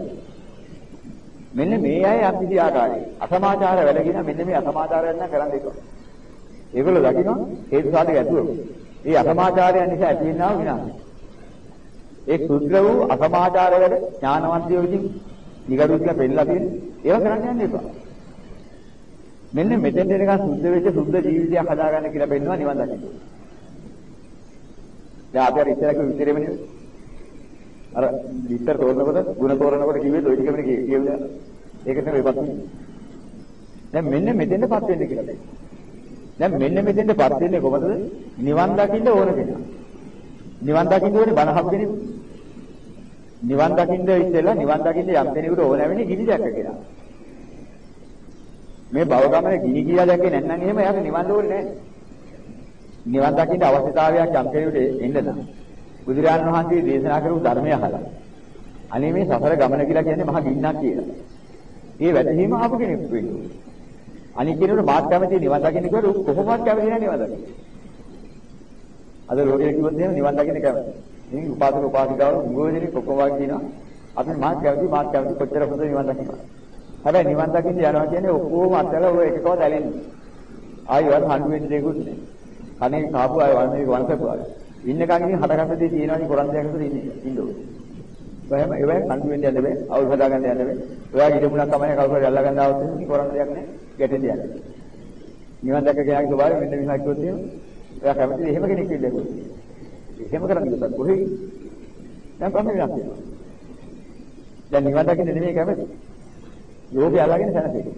මෙන්න මේ අය අම්පිසි ආකාරයි. අසමාචාර වැඩ කියන මෙන්න මේ අසමාචාර වැඩ නම් කරන්න ඒක. ඒගොල්ලෝ දකිනවා හේතු සාධක ඇතුව. ඒ අසමාචාරයන් නිසා ඇති වෙනා විනාශය. ඒ කුද්‍ර වූ අසමාචාර වැඩ ඥානවන්තයෝ විසින් නිගරු කියලා පෙන්නලා තියෙන ඒවා කරන්න යන්න එපා. මෙන්න මෙතෙන් දෙනකන් සුද්ධ වෙච්ච සුද්ධ ජීවිතයක් හදාගන්න කියලා පෙන්නවා නිවන් දකින්න. දැන් අපි අර ඉස්සර කිව්ව විතරෙම නෙවෙයි. අර විතර තෝරනකොට ಗುಣ තෝරනකොට කිව්වේ ඔය ටිකම කියවිලා. ඒක තමයි වෙපත්. දැන් මෙන්න මෙතෙන්ටපත් වෙන්න කියලා දෙන්න. දැන් මෙන්න මෙතෙන්ටපත් වෙන්නේ කොහොමද? නිවන් දකින්න ඕන කෙනා. නිවන් දකින්න ඕනේ බණහක් කෙනෙක්. නිවන් දකින්න ඉස්සෙල්ලා නිවන් දකින්න යම් කෙනෙකුට ඕන වෙන්නේ ගිනි දැක්ක කියලා. මේ භව ගමනේ ගිනි කියලා දැක්කේ නැත්නම් එහෙම එයාට නිවන් ඕනේ නැහැ. නිවන් දකින්න අවශ්‍යතාවයක් යම් කෙනෙකුට එන්න නම් බුදුරජාණන් වහන්සේ දේශනා කරපු ධර්මය අහලා. අනේ මේ සසර ගමන කියලා කියන්නේ මහා ගින්නක් කියලා. ඒ වැටහීම ආපු කෙනෙක් වෙන්න ඕනේ. අනිත් කෙනෙකුට මාත් කැමති නිවන් දකින්න කිව්වොත් කොහොමවත් කැමති නැහැ නිවන් දකින්න. අද ලෝකයේ කිව්වොත් එහෙම නිවන් දකින්න කැමති. ඉතින් උපාසක උපාසිකාවරු මුගෝදෙනි කොක්කම වගේ කියනවා. අපි මාත් කැමති මාත් කැමති කොච්චර හොඳ නිවන් දකින්න. හැබැයි නිවන් දකින්න යනවා කියන්නේ ඔක්කොම අතලා ඔය එකකව දැලෙන්නේ. ආයි වර හඳු වෙන්න දෙකුත් නෑ. කනේ කාපු අය වන්නේ වංශකෝ අය. ඉන්නකන් ඉතින් හටගන්න දේ තියෙනවනේ කරන් දෙයක් හදලා ඉන්නේ ඉන්න ඕනේ. එහෙම ඒවෙන් හඳු වෙන්න යන්න බෑ. අවුල් හදාගන්න යන්න බෑ. ඔයාගේ ඉදමුණක් තමයි කවුරු හරි අල්ලා ගන්න આવත් ඉතින් කරන් දෙයක් නෑ. ගැටෙන්න යන්න. නිවන් දැක කෙනාගේ ස්වභාවය මෙන්න මෙහෙම කිව්වොත් එහෙම ඔයා කැමතිද එහෙම කෙනෙක් ඉන්නකෝ. එහෙම කරන්නේ නැත්නම් කොහේ? දැන් ප්‍රශ්නේ වෙනස් වෙනවා. දැන් නිවන් දකින්න නෙමෙයි කැමති. යෝගය අල්ලගෙන සැනසෙන්න.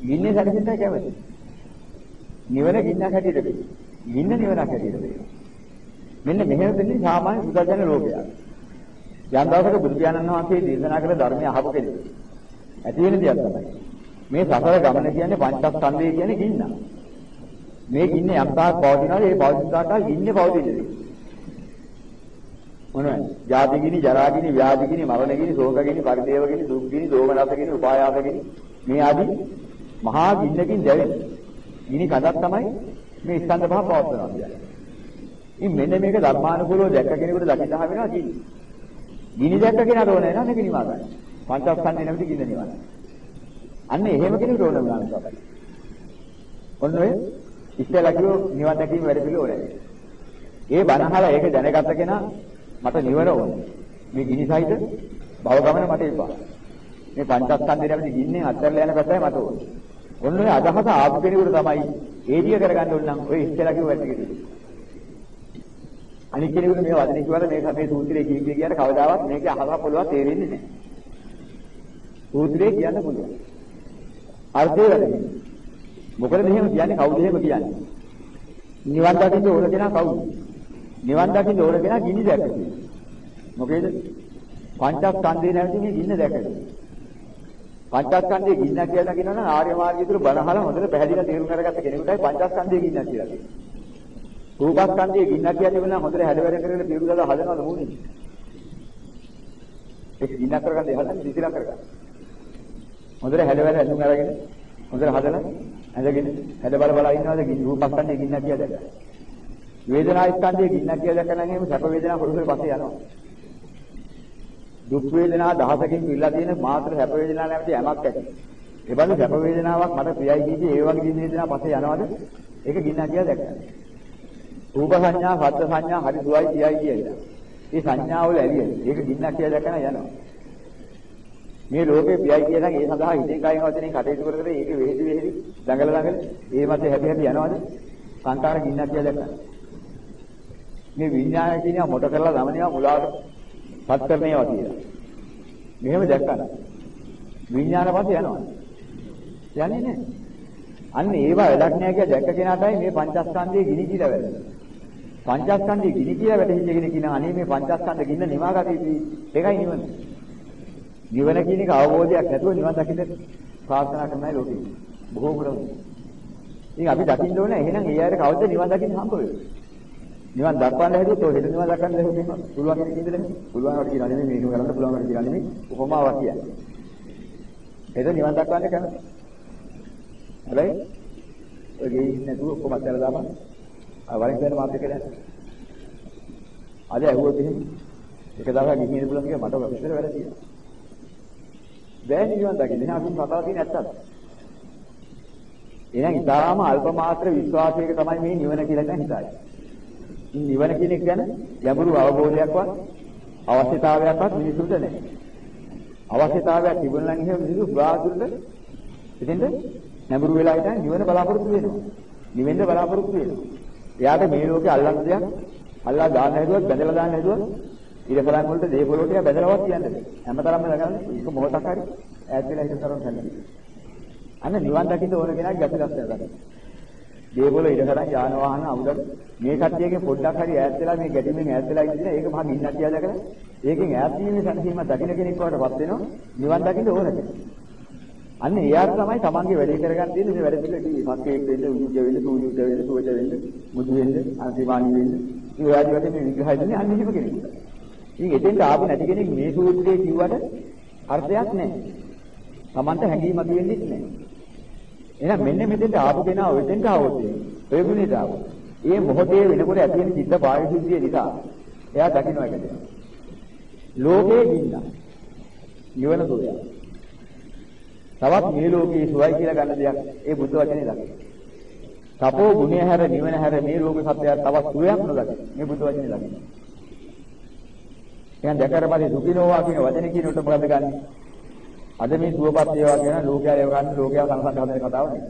ගින්නේ සැනසෙන්නයි කැමති. නිවන ගින්නක් හැටියට වෙයි. ගින්න නිවනක් හැටියට වෙයි. මෙන්න මෙහෙම දෙන්නේ සාමාන්‍ය බුදුජන ලෝකයක්. යම් දවසක බුදු පියාණන් වහන්සේ දේශනා කළ ධර්මය අහපු කෙනෙක්. ඇති වෙන දෙයක් තමයි. මේ සසර ගමන කියන්නේ පංචස්කන්ධය කියන්නේ ගින්න. මේ ගින්නේ යම් තාක් පවතිනවාද ඒ පවතින තාක් ගින්නේ පවතින්නේ. මොනවද? ජාති ගිනි, ජරා ගිනි, ව්‍යාධි ගිනි, මරණ ගිනි, ශෝක ගිනි, පරිදේව ගිනි, දුක් ගිනි, දෝමනස ගිනි, උපායාස ගිනි මේ ආදී මහා ගින්නකින් දැවෙන. ගිනි කඳක් තමයි මේ ස්කන්ධ පහ පවත්වනවා කියන්නේ. ඉතින් මෙන්න මේක ධර්මානුකූලව දැක්ක කෙනෙකුට දකින්න වෙනවා කියන්නේ. ගිනි දැක්ක කෙනාට ඕනේ නැහැ මේක නිවා ගන්න. පංචස්කන්ධේ නැමැති ගින්න නිවා ගන්න. අන්න එහෙම කෙනෙකුට ඕන වුණා මේක. ඔන්න ඔය ඉස්සෙල්ලා කිව්ව නිවන් දැකීම වැඩ පිළිවෙල. ඒ බණහලා ඒක දැනගත්ත කෙනා මට නිවන ඕනේ. මේ ගිනි සහිත භව ගමන මට එපා. මේ පංචස්කන්ධය නැමැති ගින්නේ අත්හැරලා යන පැත්තයි මට ඕනේ. ඔන්න ඔය අදහස ආපු කෙනෙකුට තමයි ඒදිය කරගන්න ඕන නම් ඔය ඉස්සෙල්ලා කිව්ව වැඩ කිව්වේ. අනිත් කෙනෙකුට මේ වදනේ කිව්වද මේක මේ සූත්‍රයේ කිව්වේ කියන කවදාවත් මේක අහලා පොළොව තේරෙන්නේ නැහැ. සූත්‍රයේ කියන්න පුළුවන්. අර්ථය වැරදි. මොකද මෙහෙම කියන්නේ කවුද එහෙම කියන්නේ? නිවන් දකින්න ඕන කෙනා කවුද? නිවන් දකින්න ඕන කෙනා ගිනි දැක්කේ. මොකේද? පංචස්කන්ධේ නැවති මේ ගින්න දැකලා. පංචස්කන්ධයේ ගින්න කියලා කියනවා නම් ආර්ය මාර්ගය තුල බණහල හොඳට පැහැදිලිව තේරුම් අරගත්ත කෙනෙකුටයි පංචස්කන්ධයේ ගින්න කියලා කියන්නේ. රූපස්කන්ධයේ ගින්න කියන්නේ නම් හොඳට හැඩවැර කරගෙන පිරු දාලා හදනවද මොන්නේ? ඒක ගින්න කරගන්න හදන්නේ දිසිලා කරගන්න. හොඳට හැඩවැර ඇඳුම් අරගෙන හොඳට හදලා ඇඳගෙන හැඩ බල බල ඉන්නවද රූපස්කන්ධයේ ගින්න කියලා දැක්කා. වේදනා ස්කන්ධයේ ගින්නක් කියලා දැක්කම එහෙම සැප වේදනා කොටසට පස්සේ යනවා. දුක් වේදනා දහසකින් ඉල්ලා තියෙන මාත්‍ර සැප වේදනා නැමැති යමක් ඇති. ඒ බඳු සැප වේදනාවක් මට ප්‍රියයි කීදී ඒ වගේ දින වේදනා පස්සේ යනවද? ඒක ගින්නක් කියලා දැක්කම. රූප සංඥා, ශබ්ද සංඥා හරි දුවයි කියයි කියලා. මේ සංඥාවල ඇලියන. ඒක ගින්නක් කියලා දැක්කම යනවා. මේ ලෝකේ ප්‍රියයි කියලා ඒ සඳහා හිතේ කයින් වචනේ කටයුතු කර කර ඒක වෙහෙදි වෙහෙදි දඟල දඟල ඒ මතේ හැපි හැපි යනවද? සංකාර ගින්නක් කියලා දැක්කම. මේ විඥානය කියනවා මොට කරලා ළමනියා මුලාවට පත් කරන්නේවා කියලා. මෙහෙම දැක්කම විඥාන පස්සේ යනවා. යන්නේ නැහැ. අන්න ඒවා වැඩක් නැහැ කියලා දැක්ක කෙනාටයි මේ පංචස්කන්ධයේ ගිනි කියලා වැටෙන්නේ. පංචස්කන්ධයේ ගිනි කියලා වැටෙච්ච කෙනෙක් කියන අනේ මේ පංචස්කන්ධ ගින්න නිවා ගත යුතුයි. ඒකයි නිවන. නිවන කියන එක අවබෝධයක් නැතුව නිවන් දකින්න ප්‍රාර්ථනා කරනයි ලෝකෙ. බොහෝ කරමු. ඉතින් අපි දකින්න ඕනේ එහෙනම් ඒ අයට කවද්ද නිවන් දකින්න හම්බ වෙන්නේ? නිවන් දක්වන්න හැදුවොත් ඔය හෙට නිවන් දක්වන්න ලැබෙන්නේ පුළුවන් කෙනෙක් ඉඳලා පුළුවන් වට කියලා නෙමෙයි මේක කරන්න පුළුවන් වට කියලා නෙමෙයි උපමාවක් කියන්නේ. හෙට නිවන් දක්වන්න කැමති. හැබැයි ඔය ගෙයි නැතුව ඔක්කොම අතහැරලා දාපන්. ආ වරින් කියන මාත් එක්ක දැන්. අද ඇහුවොත් එහෙම එක දවසක් ගිහින් පුළුවන් කියලා මට විතර වැඩ තියෙනවා. දැන් නිවන් දකින්න එහෙනම් අපි කතාව තියෙන ඇත්තද? එහෙනම් ඊටාම අල්ප මාත්‍ර විශ්වාසයක තමයි මේ නිවන කියලා දැන් හිතන්නේ. නිවන කියන එක ගැන ගැඹුරු අවබෝධයක්වත් අවශ්‍යතාවයක්වත් මිනිසුන්ට නැහැ. අවශ්‍යතාවයක් තිබුණා නම් එහෙම මිනිස්සු බාහිරට ඉතින්ද නැඹුරු වෙලා හිටන් නිවන බලාපොරොත්තු වෙනවා. නිවෙන්න බලාපොරොත්තු වෙනවා. එයාට මේ ලෝකේ අල්ලන්න දෙයක් අල්ලා දාන්න හැදුවත් බැඳලා දාන්න හැදුවත් ඉරකලන් වලට දේපොළ ටික බැඳලවත් කියන්නේ නැහැ. හැමතරම්ම නගන්නේ ඒක මොහොතක් හරි ඈත් වෙලා හිට තරම් සැලකි. අන්න නිවන් දකින්න ඕන කෙනා ගැටි ලස්සන ගන්න. දේපොළ ඉරකලන් යාන වාහන අවුලක් මේ කට්ටියගේ පොඩ්ඩක් හරි ඈත් වෙලා මේ ගැටීමෙන් ඈත් වෙලා ඉඳින ඒක මහා ගින්නක් කියලා දැකලා ඒකෙන් ඈත් වීමේ සංකීම දකින්න කෙනෙක් වඩටපත් වෙනවා නිවන් දකින්න ඕන කෙනෙක්. අන්න එයාට තමයි තමන්ගේ වැඩේ කරගන්න තියෙන්නේ මේ වැඩ පිළිවෙල පස්කේක් වෙන්න උජුජ වෙන්න සූජුජ වෙන්න සුවජ වෙන්න මුදු වෙන්න අන්තිමානි වෙන්න ඒ ආදි වශයෙන් මේ විග්‍රහය දෙන්නේ අන්න එහෙම කෙනෙක්. ඉතින් එතෙන්ට ආපු නැති කෙනෙක් මේ සූත්‍රයේ කිව්වට අර්ථයක් නැහැ. තමන්ට හැඟීමක් වෙන්නේ නැහැ. එහෙනම් මෙන්න මෙතෙන්ට ආපු කෙනා ඔතෙන්ට ආවොත් ඒ ගුණයට ආවොත් ඒ මොහොතේ වෙනකොට ඇති වෙන චිත්ත පාරිශුද්ධිය නිසා එයා දකින්න එකද. ලෝකේ ගින්න. නිවන සෝය. තවත් මේ ලෝකේ සුවයි කියලා ගන්න දෙයක් ඒ බුද්ධ වචනේ දකින්න. තපෝ ගුණය හැර නිවන හැර මේ ලෝක සත්‍යය තවත් සුවයක් නොදකින්න. මේ බුද්ධ වචනේ දකින්න. එහෙනම් දැකලා පස්සේ සුඛිනෝවා කියන වචනේ කියනකොට මොකද ගන්නෙ? අද මේ සුවපත් වේවා කියන ලෝකයා ඒව ගන්න ලෝකයා සංසන්ද හදන කතාව නේ.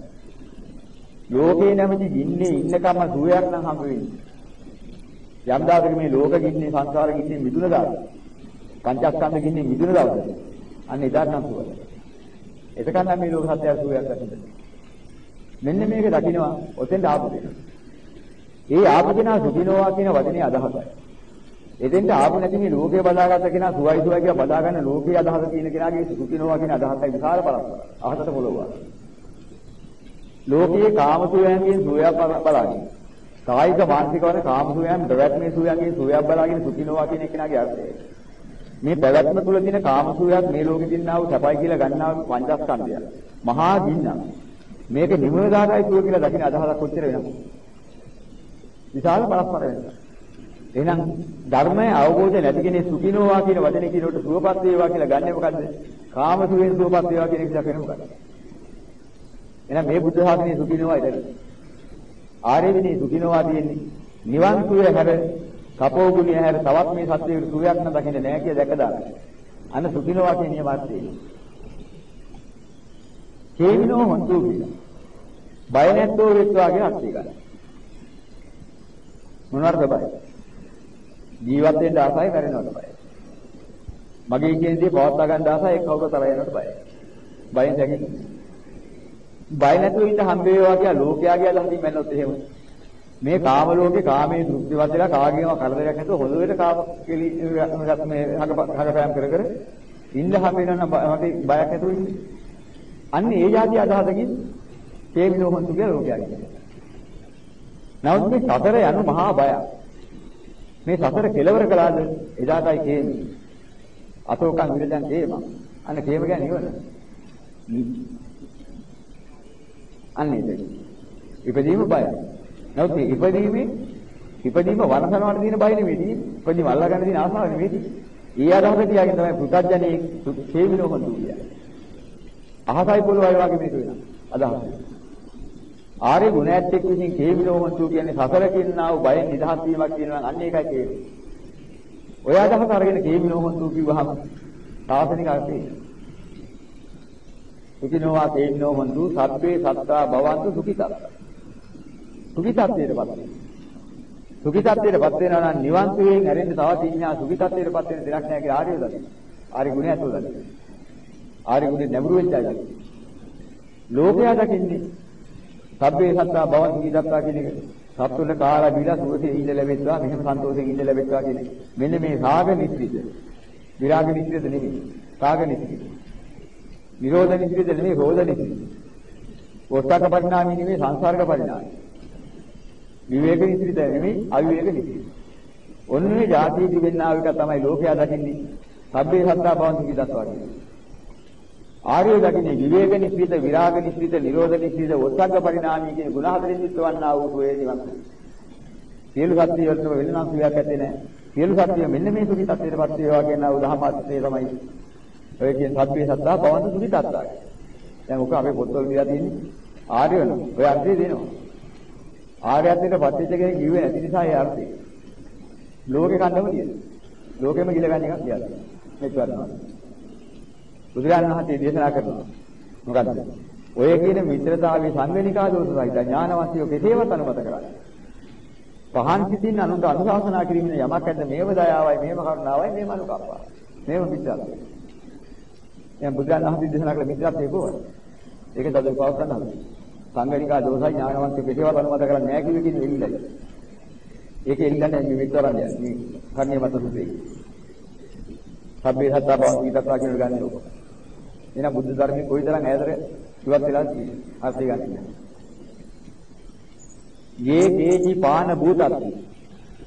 ලෝකේ නැමැති ගින්නේ ඉන්නකම සුවයක් නම් හම්බ වෙන්නේ. යම් දවසක මේ ලෝක ගින්නේ සංසාර ගින්නේ මිදුන දවස. පංචස්කන්ධ ගින්නේ මිදුන දවස. අන්න එදාට නම් සුවය. එතකන් නම් මේ ලෝක සත්‍යය සුවයක් දකින්න. මෙන්න මේක දකින්නවා ඔතෙන්ට ආපු දෙන. ඒ ආපු කෙනා සුඛිනෝවා කියන වචනේ අදහසයි. එතෙන්ට ආපු නැති මේ ලෝකේ බදාගත්ත කෙනා සුවයි සුවයි කියලා බදාගන්න ලෝකයේ අදහස තියෙන කෙනාගේ සුඛිනෝවා කියන අදහසයි විශාල බලයක්. අහසට පොළොව. ලෝකයේ කාමසුවයන්ගෙන් සුවයක් බලාගෙන කායික මානසික වන කාමසුවයන් ප්‍රවැත්මේ සුවයන්ගෙන් සුවයක් බලාගෙන සුඛිනෝවා කියන කෙනාගේ අර්ථය. මේ පැවැත්ම තුළ තියෙන කාමසුවයක් මේ ලෝකෙ දින්නා වූ සපයි කියලා ගන්නා වූ පංචස්කන්ධය. මහා ගින්නක්. මේක නිමෝදාගයි සුව කියලා දකින්න අදහසක් කොච්චර වෙනවද? විශාල පරස්පර වෙනසක්. එහෙනම් ධර්මයේ අවබෝධය නැති කෙනෙක් සුඛිනෝවා කියන වචනේ කියනකොට සුවපත් වේවා කියලා ගන්නෙ මොකද්ද? කාමසුවෙන් සුවපත් වේවා කියන එක දකින මොකද්ද? එහෙනම් මේ බුද්ධ ශාසනයේ සුඛිනෝවා ඉතින් ආර්ය විනී සුඛිනෝවා තියෙන්නේ නිවන් සුවය හැර කපෝ ගුණය හැර තවත් මේ සත්‍යයේ සුවයක් නම් දකින්නේ නැහැ කියලා දැක දාන්න. අන්න සුඛිනෝවා කියන නියමාර්ථය. හේවිනෝ හොන්තු කියලා. බය නැත්තෝ වෙත්වා කියන අර්ථය ගන්න. මොනවාද බය? ජීවත් වෙන්න ආසයි මැරෙනවට බයයි. මගේ කියන දේ පවත්වා ගන්න ආසයි එක් කවුරු තරහ යනවට බයයි. බයෙන් දැකෙන්නේ. බය නැතුව ඉන්න හම්බ වේවා කියලා ලෝකයා කියලා හම්බෙන්නේ මැන්නොත් එහෙම. මේ කාම ලෝකේ කාමයේ දෘෂ්ටිවත් වෙලා කාගේම කරදරයක් නැතුව හොඳට කාම කෙලි මේ හගපෑම් කර කර ඉන්න හම්බ වෙනවා මගේ බයක් නැතුව ඉන්නේ. අන්න ඒ જાති අදහසකින් තේමිනෝහන්තු කියලා ලෝකයා කියනවා. නමුත් මේ සතර යන මහා බයක්. මේ සතර කෙලවර කළාද එදාටයි කේමි. අතෝකන් විරදන් කේම. අන්න කේම කියන්නේ නිවන. අන්න ඒක. ඉපදීම බයයි. නමුත් මේ ඉපදීමේ ඉපදීම වනසනවට තියෙන බය නෙවෙයි. ඉපදීම අල්ලා ගන්න තියෙන ආසාව නෙවෙයි. ඒ අදහස තියාගෙන තමයි පුතඥයේ හේවිනෝ හොඳු කියන්නේ. අහසයි පොළොවයි වගේ මේක වෙනවා. අදහස. ආර්ය ගුණයත් එක්ක විසින් හේවිනෝ හොඳු කියන්නේ සසර කියනා වූ බයෙන් නිදහස් වීමක් කියනවා අන්න ඒකයි කියන්නේ. ඔය අදහස අරගෙන හේවිනෝ හොඳු කිව්වහම සාසනික අර්ථය. සුඛිනෝවා හේවිනෝ හොඳු සබ්බේ සත්තා භවන්තු සුඛිතා. සුඛිතත්වයටපත් වෙනවා. සුඛිතත්වයටපත් වෙනවා නම් නිවන් සුවයෙන් ඇරෙන්න තවත් ඉන්නා සුඛිතත්වයටපත් වෙන දෙයක් නැහැ කියලා ආර්යව දකින්න. ආර්ය ගුණය ඇතුළ දකින්න. ආර්ය ගුණේ නැඹුරු වෙච්ච අය දකින්න. ලෝකයා දකින්නේ සබ්බේ සත්තා භවන් සුඛිතත්වා කියන එක. සත්තුල කාලා බීලා සුවසේ ඉඳ ලැබෙත්වා මෙහෙම සන්තෝෂයෙන් ඉඳ ලැබෙත්වා කියන එක. මෙන්න මේ රාග නිස්සිත. විරාග නිස්සිත නෙමෙයි. රාග නිස්සිත. නිරෝධ නිස්සිත නෙමෙයි රෝධ නිස්සිත. ඔස්සක පරිණාමී නෙමෙයි සංසාරක පරිණාමී. විවේක නිසිත නෙමෙයි අවිවේක නිසිත. ඔන්නේ ಜಾති දිවෙන්නා එක තමයි ලෝකයා දකින්නේ. සබ්බේ සත්තා භවන්ති කිදත්වා කියන්නේ. ආර්ය දකින්නේ විවේක නිසිත, විරාග නිසිත, නිරෝධ නිසිත, ඔස්සග්ග පරිණාමී කියන ගුණ හතරෙන් යුක්ත වන්නා වූ සෝයේ නිවන්. සියලු සත්‍ය වලටම වෙනනම් සුවයක් ඇත්තේ නැහැ. සියලු සත්‍ය මෙන්න මේ සුඛි තත්ත්වයටපත් වේවා කියන උදාහරණයක් තමයි. ඔය කියන සබ්බේ සත්තා භවන්ති සුඛි තත්ත්වා. දැන් ඔක අපේ පොත්වල දීලා තියෙන්නේ ආර්ය වෙනවා. ඔය අර්ථය දෙනවා. ආර්යත්වයට පත්වෙච්ච කෙනෙක් කිව්වේ නැති නිසා ඒ අර්ථය. ලෝකේ කන්නම තියෙනවා. ලෝකෙම ගිල ගන්න එකක් කියලා. මේක වරනවා. බුදුරජාණන් වහන්සේ දේශනා කරනවා. මොකද්ද? ඔය කියන මිත්‍රතාවයේ සංවේනිකා දෝෂ සහිත ඥානවන්තයෝ කෙසේවත් අනුමත කරන්නේ. පහන් සිතින් අනුන්ට අනුශාසනා කිරීමෙන් යමක් ඇද්ද මේව දයාවයි මේව කරුණාවයි මේව අනුකම්පාවයි. මේව මිත්‍රත්වය. දැන් බුදුරජාණන් වහන්සේ දේශනා කළ මිත්‍රත්වය කොහොමද? ඒක තද පවත්වන්න හදන්නේ. සංගණිකා දෝසයි ඥානවන්ත කෙසේවත් අනුමත කරන්නේ නැහැ කිව්ව කියන එල්ලයි. ඒක එල්ලන්නේ මේ විතරක් යන්නේ. මේ කර්ණිය මත සුපේ. සබ්බේ සත්තා බව විතරක් කියන ගන්න ඕක. එහෙනම් බුද්ධ ධර්මයේ කොයිතරම් ඈතට ඉවත් වෙලා තියෙන්නේ. අර්ථය ගන්න. යේ කේචි පාන භූතත්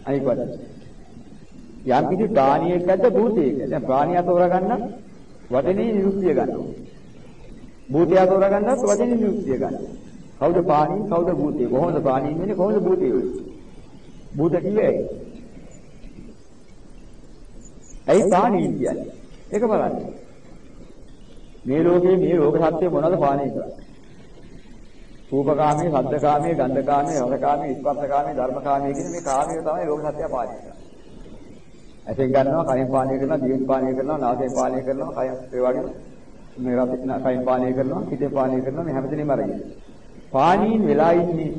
අනික වචන. යම් කිසි ප්‍රාණියෙක්ද භූතයෙක්ද? දැන් ප්‍රාණියා තෝරගන්න වචනේ නිරුක්තිය ගන්නවා. භූතයා තෝරගන්නත් වචනේ නිරුක්තිය ගන්නවා. කවුද පාණී කවුද භූතය? කොහොමද පාණී වෙන්නේ? කොහොමද භූතය වෙන්නේ? භූත කිව්වේ ඇයි පාණී කියන්නේ? ඒක බලන්න. මේ ලෝකේ මේ ලෝක සත්‍ය මොනවද පාණී කරන්නේ? රූපකාමී ශබ්දකාමී ගන්ධකාමී රසකාමී ස්පර්ශකාමී ධර්මකාමී කියන මේ කාමයේ තමයි ලෝක සත්‍ය පාණී කරන්නේ. ඇසෙන් ගන්නවා කයෙන් පාණී කරනවා දිවෙන් පාණී කරනවා නාසයෙන් පාණී කරනවා කය ඒ වගේම මේ රසින කයෙන් පාණී කරනවා හිතේ පාණී කරනවා මේ හැමදේම අරගෙන. පාණීන් වෙලා ඉන්නේ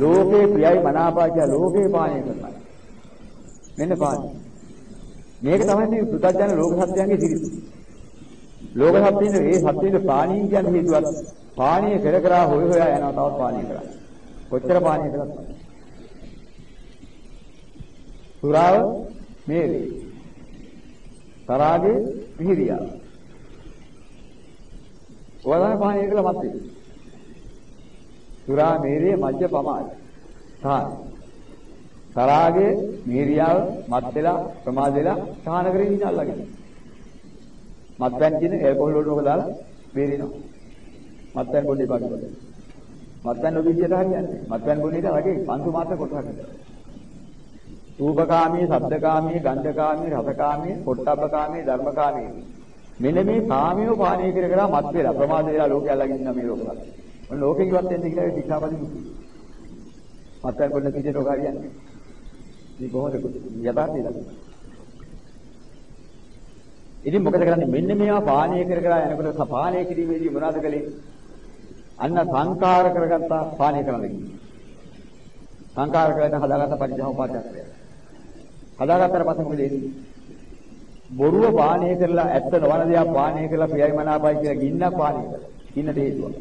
ලෝකේ ප්‍රියයි මනාපාචා ලෝකේ පාණය කරනවා. මෙන්න පාණි. මේක තමයි මේ පුතඥ ලෝක සත්‍යයන්ගේ සිරිත. ලෝක සත්‍යයේ මේ සත්‍යයේ පාණීන් කියන හේතුවත් පාණය කර කර හොය හොයා යනවා තවත් පාණය කරා. කොච්චර පාණය කළත්. සුරාව මේරේ. තරාගේ පිහිරියා. ඔයාලා පාණය කළා මත් වෙන්නේ. සුරා මේරිය මජ්ජ පමාද. සාන. තරාගේ මීරියාව මත් වෙලා ප්‍රමාද වෙලා සාන කරගෙන ඉන්න අල්ලගෙන. මත්පැන් කියන ඇල්කොහොල් වලට ඔක දාලා බේරිනවා. මත්පැන් බොන්න එපා කියලා. මත්පැන් ඔබ විදියට හරියන්නේ. මත්පැන් බොන්න ඉත වගේ පන්සු මාත්‍ර කොටහක්. රූපකාමී, ශබ්දකාමී, ගන්ධකාමී, රසකාමී, පොට්ටබ්බකාමී, ධර්මකාමී. මෙන්න මේ කාමියෝ පානය කර කර මත් වෙලා ප්‍රමාද වෙලා ලෝකය අල්ලගෙන ඉන්න මේ ලෝකවල. මොන ලෝකෙ ඉවත් වෙන්න කියලා ඒ ශික්ෂාපදෙ මුතු. මත්තන් කොල්ල කිසිට ඔක හරියන්නේ. මේ කොහොමද යථාර්ථය දකින්න. ඉතින් මොකද කරන්නේ මෙන්න මේවා පානය කර කර යනකොට පානය කිරීමේදී මොනවද කළේ? අන්න සංකාර කරගත්තා පානය කරන්න කිව්වා. සංකාර කරගෙන හදාගත්ත පරිජහෝපාචාරය. හදාගත්තට පස්සේ මොකද වෙන්නේ? බොරුව පානය කරලා ඇත්ත නොවන දේක් පානය කරලා ප්‍රියයි මනාපයි කියලා ගින්නක් පානය කරලා. ගින්නට හේතුවක්.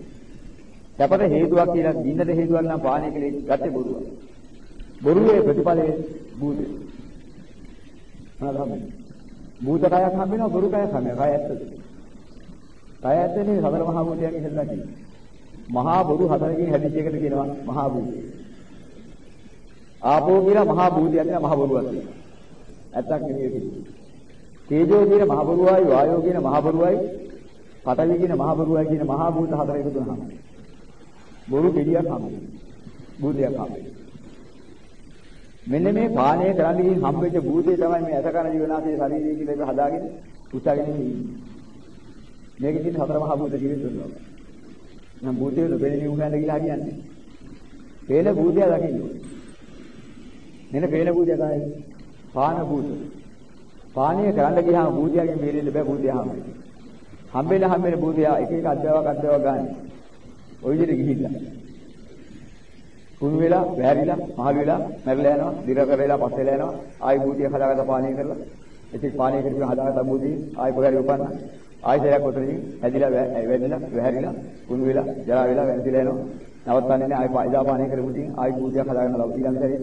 සැපට හේතුවක් කියලා ගින්නට හේතුවක් නම් පානය කලේ ගත්තේ බොරුව. බොරුවේ ප්‍රතිඵලයේ භූතය. මොනවාද භූත කයක් හම්බ වෙනවා බොරු කයක් හම්බ වෙනවා. කය ඇත්තද? කය ඇත්තනේ සතර මහා භූතයන්ගේ හෙල්ලා කියන්නේ. මහා බොරු හතරකින් හැදිච්ච එකට කියනවා මහා භූතය. ආපෝ කියලා මහා භූතයක් කියලා මහා බොරුවක් කියනවා. ඇත්තක් නෙමෙයි කියන්නේ. තේජෝ කියන මහා බොරුවයි වායෝ කියන මහා බොරුවයි පඨවි කියන මහා බොරුවයි කියන මහා භූත හතර එකතු වෙනවා. බොරු පිළියක් හම්බෙනවා. භූතයක් හම්බෙනවා. මෙන්න මේ පානය කරන්න ගිහින් හම්බෙච්ච භූතේ තමයි මේ අසකන ජීවනාසේ ශරීරය කියලා එක හදාගෙන උත්සාහගෙන ඉන්නේ. මේකේ තියෙන හතර මහා භූත ජීවිත තුනක්. නම් භූතේ නොපෙනෙන නිවුනට කියලා හරියන්නේ. පේන භූතය දකින්න. මෙන්න පේන භූතය තමයි පාන භූත. පානය කරන්න ගියාම භූතයගෙන් බේරෙන්න බෑ භූතය හම්බෙන්නේ. හම්බෙලා හම්බෙන භූතය එක එක අද්දවක් අද්දවක් ගන්න. ওই විදිහට ගිහිල්ලා. කුණු වෙලා, වැහැරිලා, මහලු වෙලා, මැරලා යනවා, දිර කරලා පස්සෙලා යනවා. ආයි භූතිය හදාගත්ත පානය කරලා. ඉතින් පානය කරගෙන හදාගත්ත භූතිය ආයි පොරරි උපන්න. ආයි සරයක් කොතනින් හැදිලා වැදිලා, වැහැරිලා, කුණු වෙලා, ජරා වෙලා, වැදිලා යනවා. නවත්තන්නේ නැහැ ආයි ඉදා පානය කරමුදී ආයි භූතියක් හදාගන්න ලබ ඊළඟ සැරේ.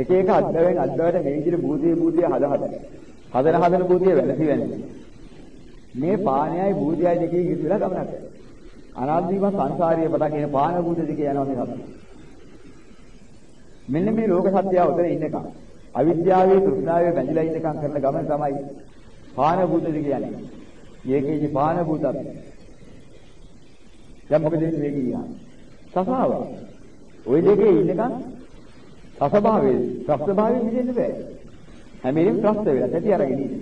එක එක අද්දවෙන් අද්දවට මේ විදිහට භූතිය භූතිය හදා හදා. හදන හදන භූතිය වැළසි වෙන්නේ. මේ පානයයි භූතයයි දෙකේ ඉතිරිලා ගමනක් කරනවා. අනාදිව සංසාරීය පටන් කියන පාන භූත දෙකේ යනවා මේ සත්‍ය. මෙන්න මේ ලෝක සත්‍යය උතන ඉන්නකම් අවිද්‍යාවේ තෘෂ්ණාවේ බැඳිලා ඉන්නකම් කරන ගමන තමයි පාන භූත දෙක යන්නේ. මේකේදී පාන භූතත්. දැන් මොකද වෙන්නේ මේ කියන්නේ? සසාව. ওই දෙකේ ඉන්නකම් සසභාවයේ සස්භාවයේ මිදෙන්න බෑ. හැම වෙලෙම ප්‍රස්ත වෙලා තැටි අරගෙන ඉන්නේ.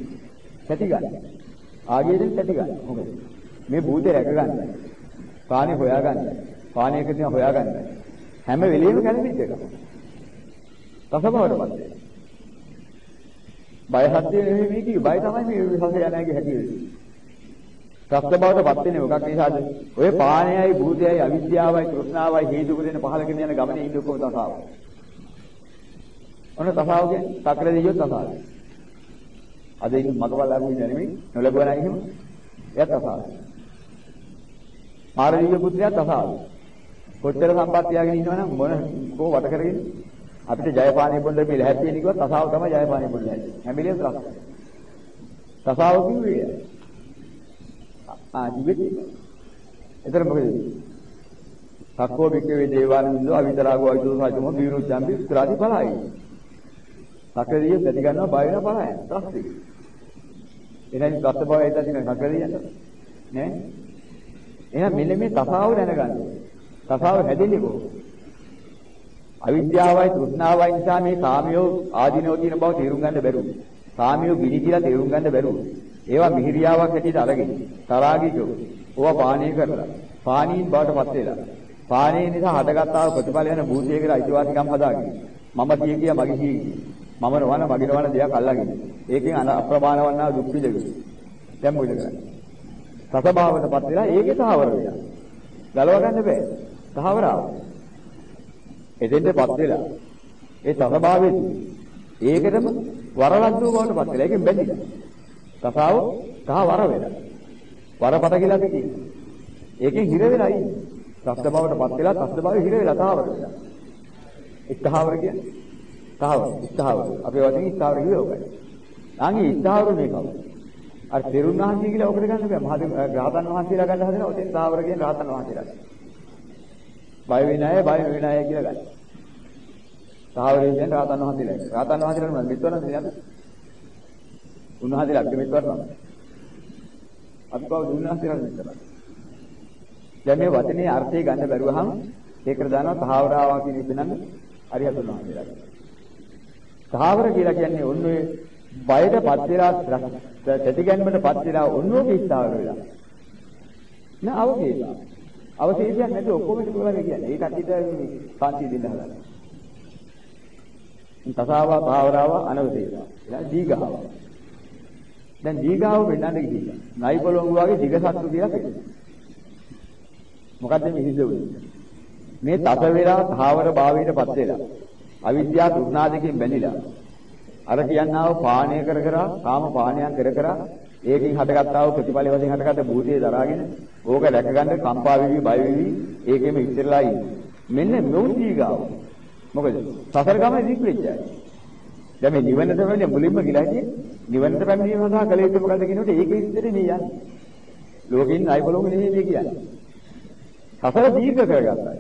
තැටි ගන්න. ආගියෙන් තැටි ගන්න. මොකද? මේ භූතේ රැක ගන්න. පානේ හොයා ගන්න. පානේ එකකින් හොයා ගන්න. හැම වෙලෙම කැළඹිච්ච එක. රසබවටපත් වෙනවා. බය සත්‍ය නෙමෙයි මේ කිව්වේ. බය තමයි මේ විශ්වාසය යනාගේ හැටි වෙන්නේ. රක්ත බවටපත් වෙන්නේ මොකක් නිසාද? ඔය පාණයයි භූතයයි අවිද්‍යාවයි තෘෂ්ණාවයි හේතු කරගෙන පහල කරගෙන යන ගමනේ ඉන්න ඔක්කොම තසාව. ඔන්න තසාව කියන්නේ සක්‍ර දෙයියෝ තසාව. අද ඉන්න මගවල් අරුවින් නෙමෙයි නොලබුවා නම් එහෙම. එයාත් තසාව. මාරදීය පුත්‍රයා තසාව. කොච්චර සම්පත් තියාගෙන ඉන්නවනම් මොන කෝ වට කරගෙන අපිට ජයපාණේ බොන්න මේ ලැහැත් වෙන කිව්වත් තසාව තමයි ජයපාණේ බොන්න ලැහැත්. හැම වෙලේම ත්‍රස්. තසාව කිව්වේ. ආ දිවෙති. එතන මොකද? සක්කෝ බික්කවේ දේවානන්දෝ අවිතරාගෝ අවිදෝ සාජම බීරුච්ඡම්බි ස්ත්‍රාදි පලයි. සක්‍රදිය ප්‍රති ගන්නවා බය වෙන පලයි. ත්‍රස් දෙක. එනයි ත්‍රස් බව ඒත් තියෙන සක්‍රදියන්ට. නේ? එහෙනම් මෙන්න මේ තසාව දැනගන්න. තසාව හැදෙන්නේ කොහොමද? අවිද්‍යාවයි තෘෂ්ණාවයි නිසා මේ කාමියෝ ආධිනව කියන බව තේරුම් ගන්න බැරුව. කාමියෝ ගිනි කියලා තේරුම් ගන්න බැරුව. ඒවා මිහිරියාවක් හැටියට අරගෙන තරාගිකෝ ඕවා පානීය කරලා පානීන් බවටපත් වෙලා. පානීය නිසා හටගත්තා වූ ප්‍රතිඵල වෙන භූතයකට අයිතිවාසිකම් හදාගෙන මම කිය කිය මගේ කිය මම නොවන මගේ නොවන දෙයක් අල්ලගෙන ඒකෙන් අප්‍රමාණ වන්නා දුක් විඳගෙන දැන් මොකද කරන්නේ? රසභාවයටපත් වෙලා ඒකේ තහවර වෙනවා. ගලව ගන්න බෑ. තහවරාව. එතෙන්ටපත් වෙලා ඒ තසභාවයේ ඒකටම වරලද්දුව බවටපත් වෙලා ඒකෙන් බැඳිලා. තසාව තහ වර වෙලා. වරපට කියලා අපි කියනවා. ඒකෙන් හිර වෙලා ඉන්නේ. තස්ත බවටපත් වෙලා තස්ත භාවයේ හිර වෙලා තහවර වෙලා. ඉස්තහවර කියන්නේ තහවර ඉස්තහවර. අපේ වචනේ ඉස්තහවර කියුවේ ඔකයි. ආන්ගේ ඉස්තහවර මේ කවුද? අර තෙරුණාහන්සේ කියලා ඔකට ගන්න බෑ. මහද රහතන් වහන්සේලා ගන්න හදනවා. ඔතෙන් තහවර කියන රහතන් වහන්සේලා. බය වෙන අය බය වෙන අය කියලා ගන්න. සාවරේ කියන්නේ රාතන් වහන්සේලා. රාතන් වහන්සේලා නම් මිත්වරන් නේද? උන්වහන්සේලා අපිට මිත්වරන්. අපි කව දුන්නාන්සේලා මිත්වරන්. දැන් මේ වචනේ අර්ථය ගන්න බැරුවහම ඒකට දානවා සාවරාවා කියන එක නම් අරිහතුන් වහන්සේලා. සාවර කියලා කියන්නේ ඔන්නේ බයටපත් වෙලා තැති ගැනීමටපත් වෙලා ඔන්නෝගේ ස්ථාවර වෙලා. නෑ අවකේලා. අවශේෂයක් නැති ඔක්කොම එකතු කරලා කියන්නේ. ඒ කට්ටියට කාන්තිය දෙන්න හදලා. තසාවා භාවරාව අනවදේවා. එලා දීගාව. දැන් දීගාව වෙන්නන්න ගිහිල්ලා. නයිපලොංගු වගේ දිග සත්තු කියලා කියනවා. මොකද්ද මේ හිතෙන්නේ? මේ තස වේලා භාවර භාවයටපත් වෙලා. අවිද්‍යාව තෘෂ්ණාදකින් බැඳිලා. අර කියන්නා වූ පානය කර කර කාම පානයන් කර කර ඒකෙන් හටගත්තා වූ ප්‍රතිඵල වශයෙන් හටගත්ත භූතය දරාගෙන ඕක දැක ගන්න කම්පා වෙවි බය වෙවි ඒකෙම ඉතිරලා ඉන්නේ. මෙන්න මෙවුන්දී ගාව. මොකද සසර ගමනේ දික් වෙච්චයි. දැන් මේ නිවනට වෙන්නේ මුලින්ම කියලා හිටියේ නිවනට පැමිණීම සඳහා කල යුත්තේ මොකද්ද කියනකොට ඒක ඉස්සරේ මේ යන්නේ. ලෝකෙින් අයිබලෝක නෙමෙයි මේ කියන්නේ. සසර දීර්ඝ කරගත්තා.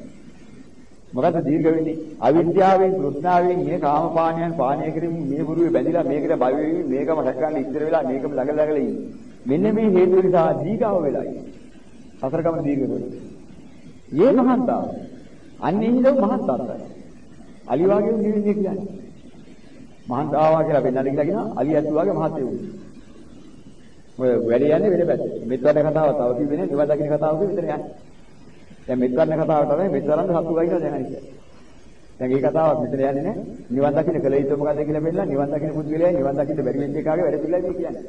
මොකද දීර්ඝ වෙන්නේ? අවිද්‍යාවෙන් තෘෂ්ණාවෙන් මේ කාමපානයන් පානය කිරීම මේ බුරුවේ බැඳිලා මේකට බය වෙවි මේකම රැකගන්න ඉස්සර වෙලා මේකම ළඟ ළඟ ඉන්නේ. මෙන්න මේ හේතු නිසා දීගාව වෙලා ඉන්නේ. සසර ගමන දීර්ඝ වෙනවා. මේ මහන්තාව. අන්නේ හිඳව මහන්තාවයි. අලි වාගේ නෙවෙයි කියන්නේ. මහන්ත ආවා කියලා පෙන්නන්න කියලා කියනවා අලි ඇතුවාගේ මහත්ය වුණා. ඔය වැඩි යන්නේ වෙන පැත්තට. මෙත්වරණ කතාව තව කිව්වේ නිවන් දකින්න කතාවක විතර යන්නේ. දැන් මෙත්වරණ කතාව තමයි මෙත්වරන්න සතු ගයිනවා දැන් අනිත්. දැන් මේ කතාවක් මෙතන යන්නේ නැහැ. නිවන් දකින්න කල යුතු මොකද්ද කියලා බෙල්ලලා නිවන් දකින්න පුද්ගලයා නිවන් දකින්න බැරි වෙච්ච එකාගේ වැඩ පිළිලා මේ කියන්නේ.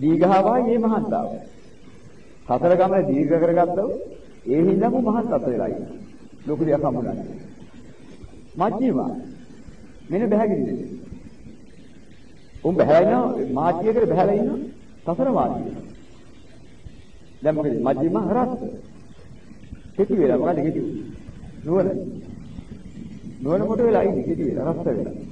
දීඝාවයි මේ මහන්තාව. සතර ගමන දීර්ඝ කරගත්තොත් ඒ හින්දාම මහත් අත වෙලා ඉන්නවා. ලොකු දෙයක් හම්බුනන්නේ. මජ්ජිම මෙන්න බහැගිරිද. උන් බහැලා ඉන්නවා මාජ්ජියකට බහැලා ඉන්නවා සතර මාජ්ජිය. දැන් මොකද මජ්ජිම හරස්. කෙටි වෙලා මොකද කෙටි? නුවණ. නුවණ කොට වෙලා ඉන්නේ කෙටි වෙලා රස්ත වෙලා.